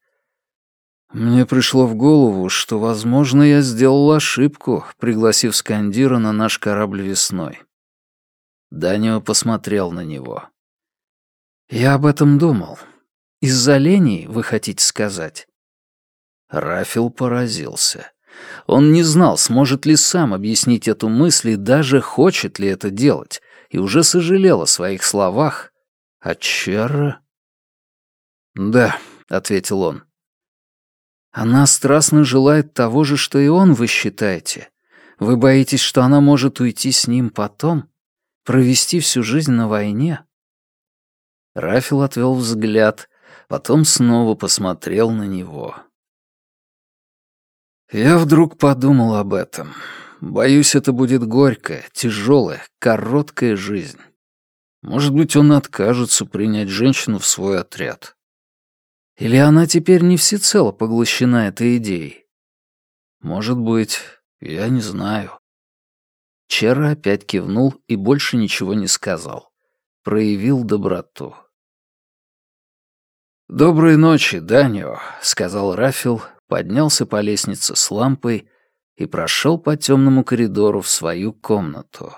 Мне пришло в голову, что, возможно, я сделал ошибку, пригласив Скандира на наш корабль весной. Данио посмотрел на него. «Я об этом думал. Из-за лени, вы хотите сказать?» Рафил поразился. Он не знал, сможет ли сам объяснить эту мысль и даже хочет ли это делать, и уже сожалел о своих словах. А Черра? «Да», — ответил он. «Она страстно желает того же, что и он, вы считаете? Вы боитесь, что она может уйти с ним потом? Провести всю жизнь на войне?» Рафил отвел взгляд, потом снова посмотрел на него. Я вдруг подумал об этом. Боюсь, это будет горькая, тяжелая, короткая жизнь. Может быть, он откажется принять женщину в свой отряд. Или она теперь не всецело поглощена этой идеей? Может быть, я не знаю. Чера опять кивнул и больше ничего не сказал. Проявил доброту. «Доброй ночи, Данио», — сказал Рафил, поднялся по лестнице с лампой и прошел по темному коридору в свою комнату.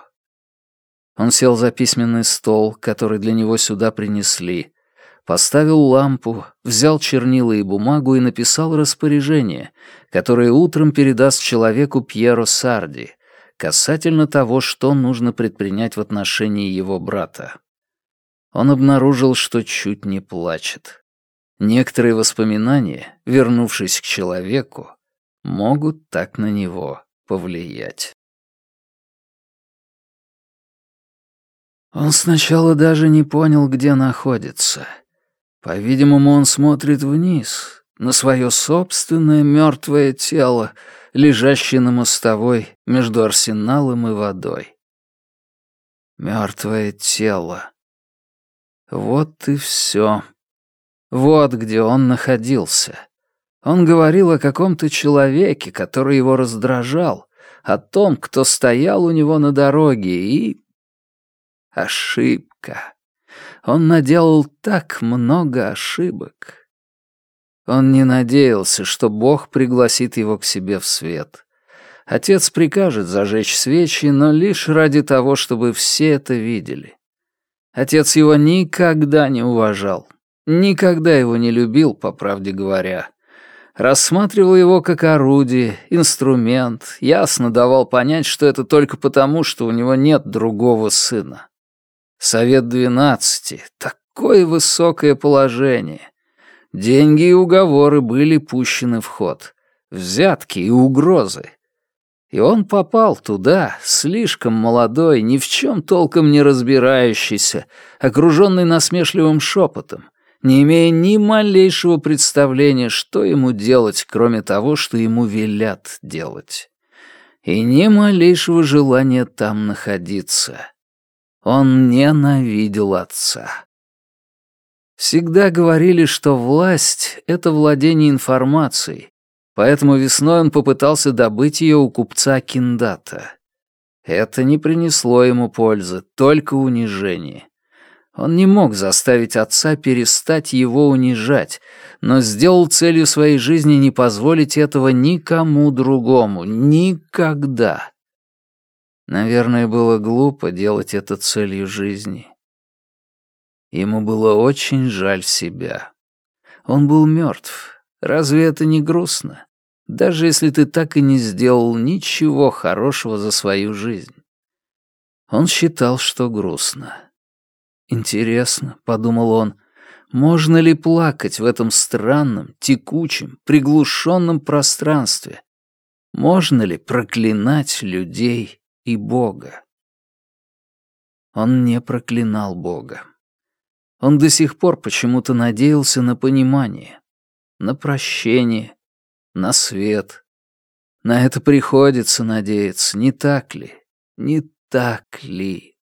Он сел за письменный стол, который для него сюда принесли, поставил лампу, взял чернила и бумагу и написал распоряжение, которое утром передаст человеку Пьеро Сарди, касательно того, что нужно предпринять в отношении его брата. Он обнаружил, что чуть не плачет. Некоторые воспоминания, вернувшись к человеку, могут так на него повлиять. Он сначала даже не понял, где находится. По-видимому, он смотрит вниз, на свое собственное мертвое тело, лежащее на мостовой между арсеналом и водой. Мертвое тело. Вот и все. Вот где он находился. Он говорил о каком-то человеке, который его раздражал, о том, кто стоял у него на дороге, и... Ошибка. Он наделал так много ошибок. Он не надеялся, что Бог пригласит его к себе в свет. Отец прикажет зажечь свечи, но лишь ради того, чтобы все это видели. Отец его никогда не уважал, Никогда его не любил, по правде говоря. Рассматривал его как орудие, инструмент, ясно давал понять, что это только потому, что у него нет другого сына. Совет двенадцати — такое высокое положение. Деньги и уговоры были пущены в ход. Взятки и угрозы. И он попал туда, слишком молодой, ни в чем толком не разбирающийся, окруженный насмешливым шепотом, не имея ни малейшего представления, что ему делать, кроме того, что ему велят делать. И ни малейшего желания там находиться. Он ненавидел отца. Всегда говорили, что власть — это владение информацией, поэтому весной он попытался добыть ее у купца Киндата. Это не принесло ему пользы, только унижение. Он не мог заставить отца перестать его унижать, но сделал целью своей жизни не позволить этого никому другому, никогда. Наверное, было глупо делать это целью жизни. Ему было очень жаль себя. Он был мертв. Разве это не грустно? Даже если ты так и не сделал ничего хорошего за свою жизнь. Он считал, что грустно. «Интересно», — подумал он, — «можно ли плакать в этом странном, текучем, приглушенном пространстве? Можно ли проклинать людей и Бога?» Он не проклинал Бога. Он до сих пор почему-то надеялся на понимание, на прощение, на свет. На это приходится надеяться, не так ли? Не так ли?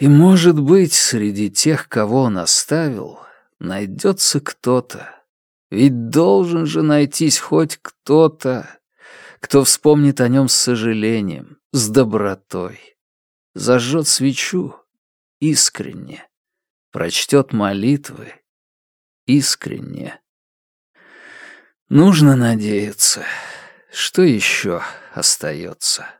И, может быть, среди тех, кого он оставил, найдется кто-то. Ведь должен же найтись хоть кто-то, кто вспомнит о нем с сожалением, с добротой, зажжет свечу искренне, прочтет молитвы искренне. Нужно надеяться. Что еще остается?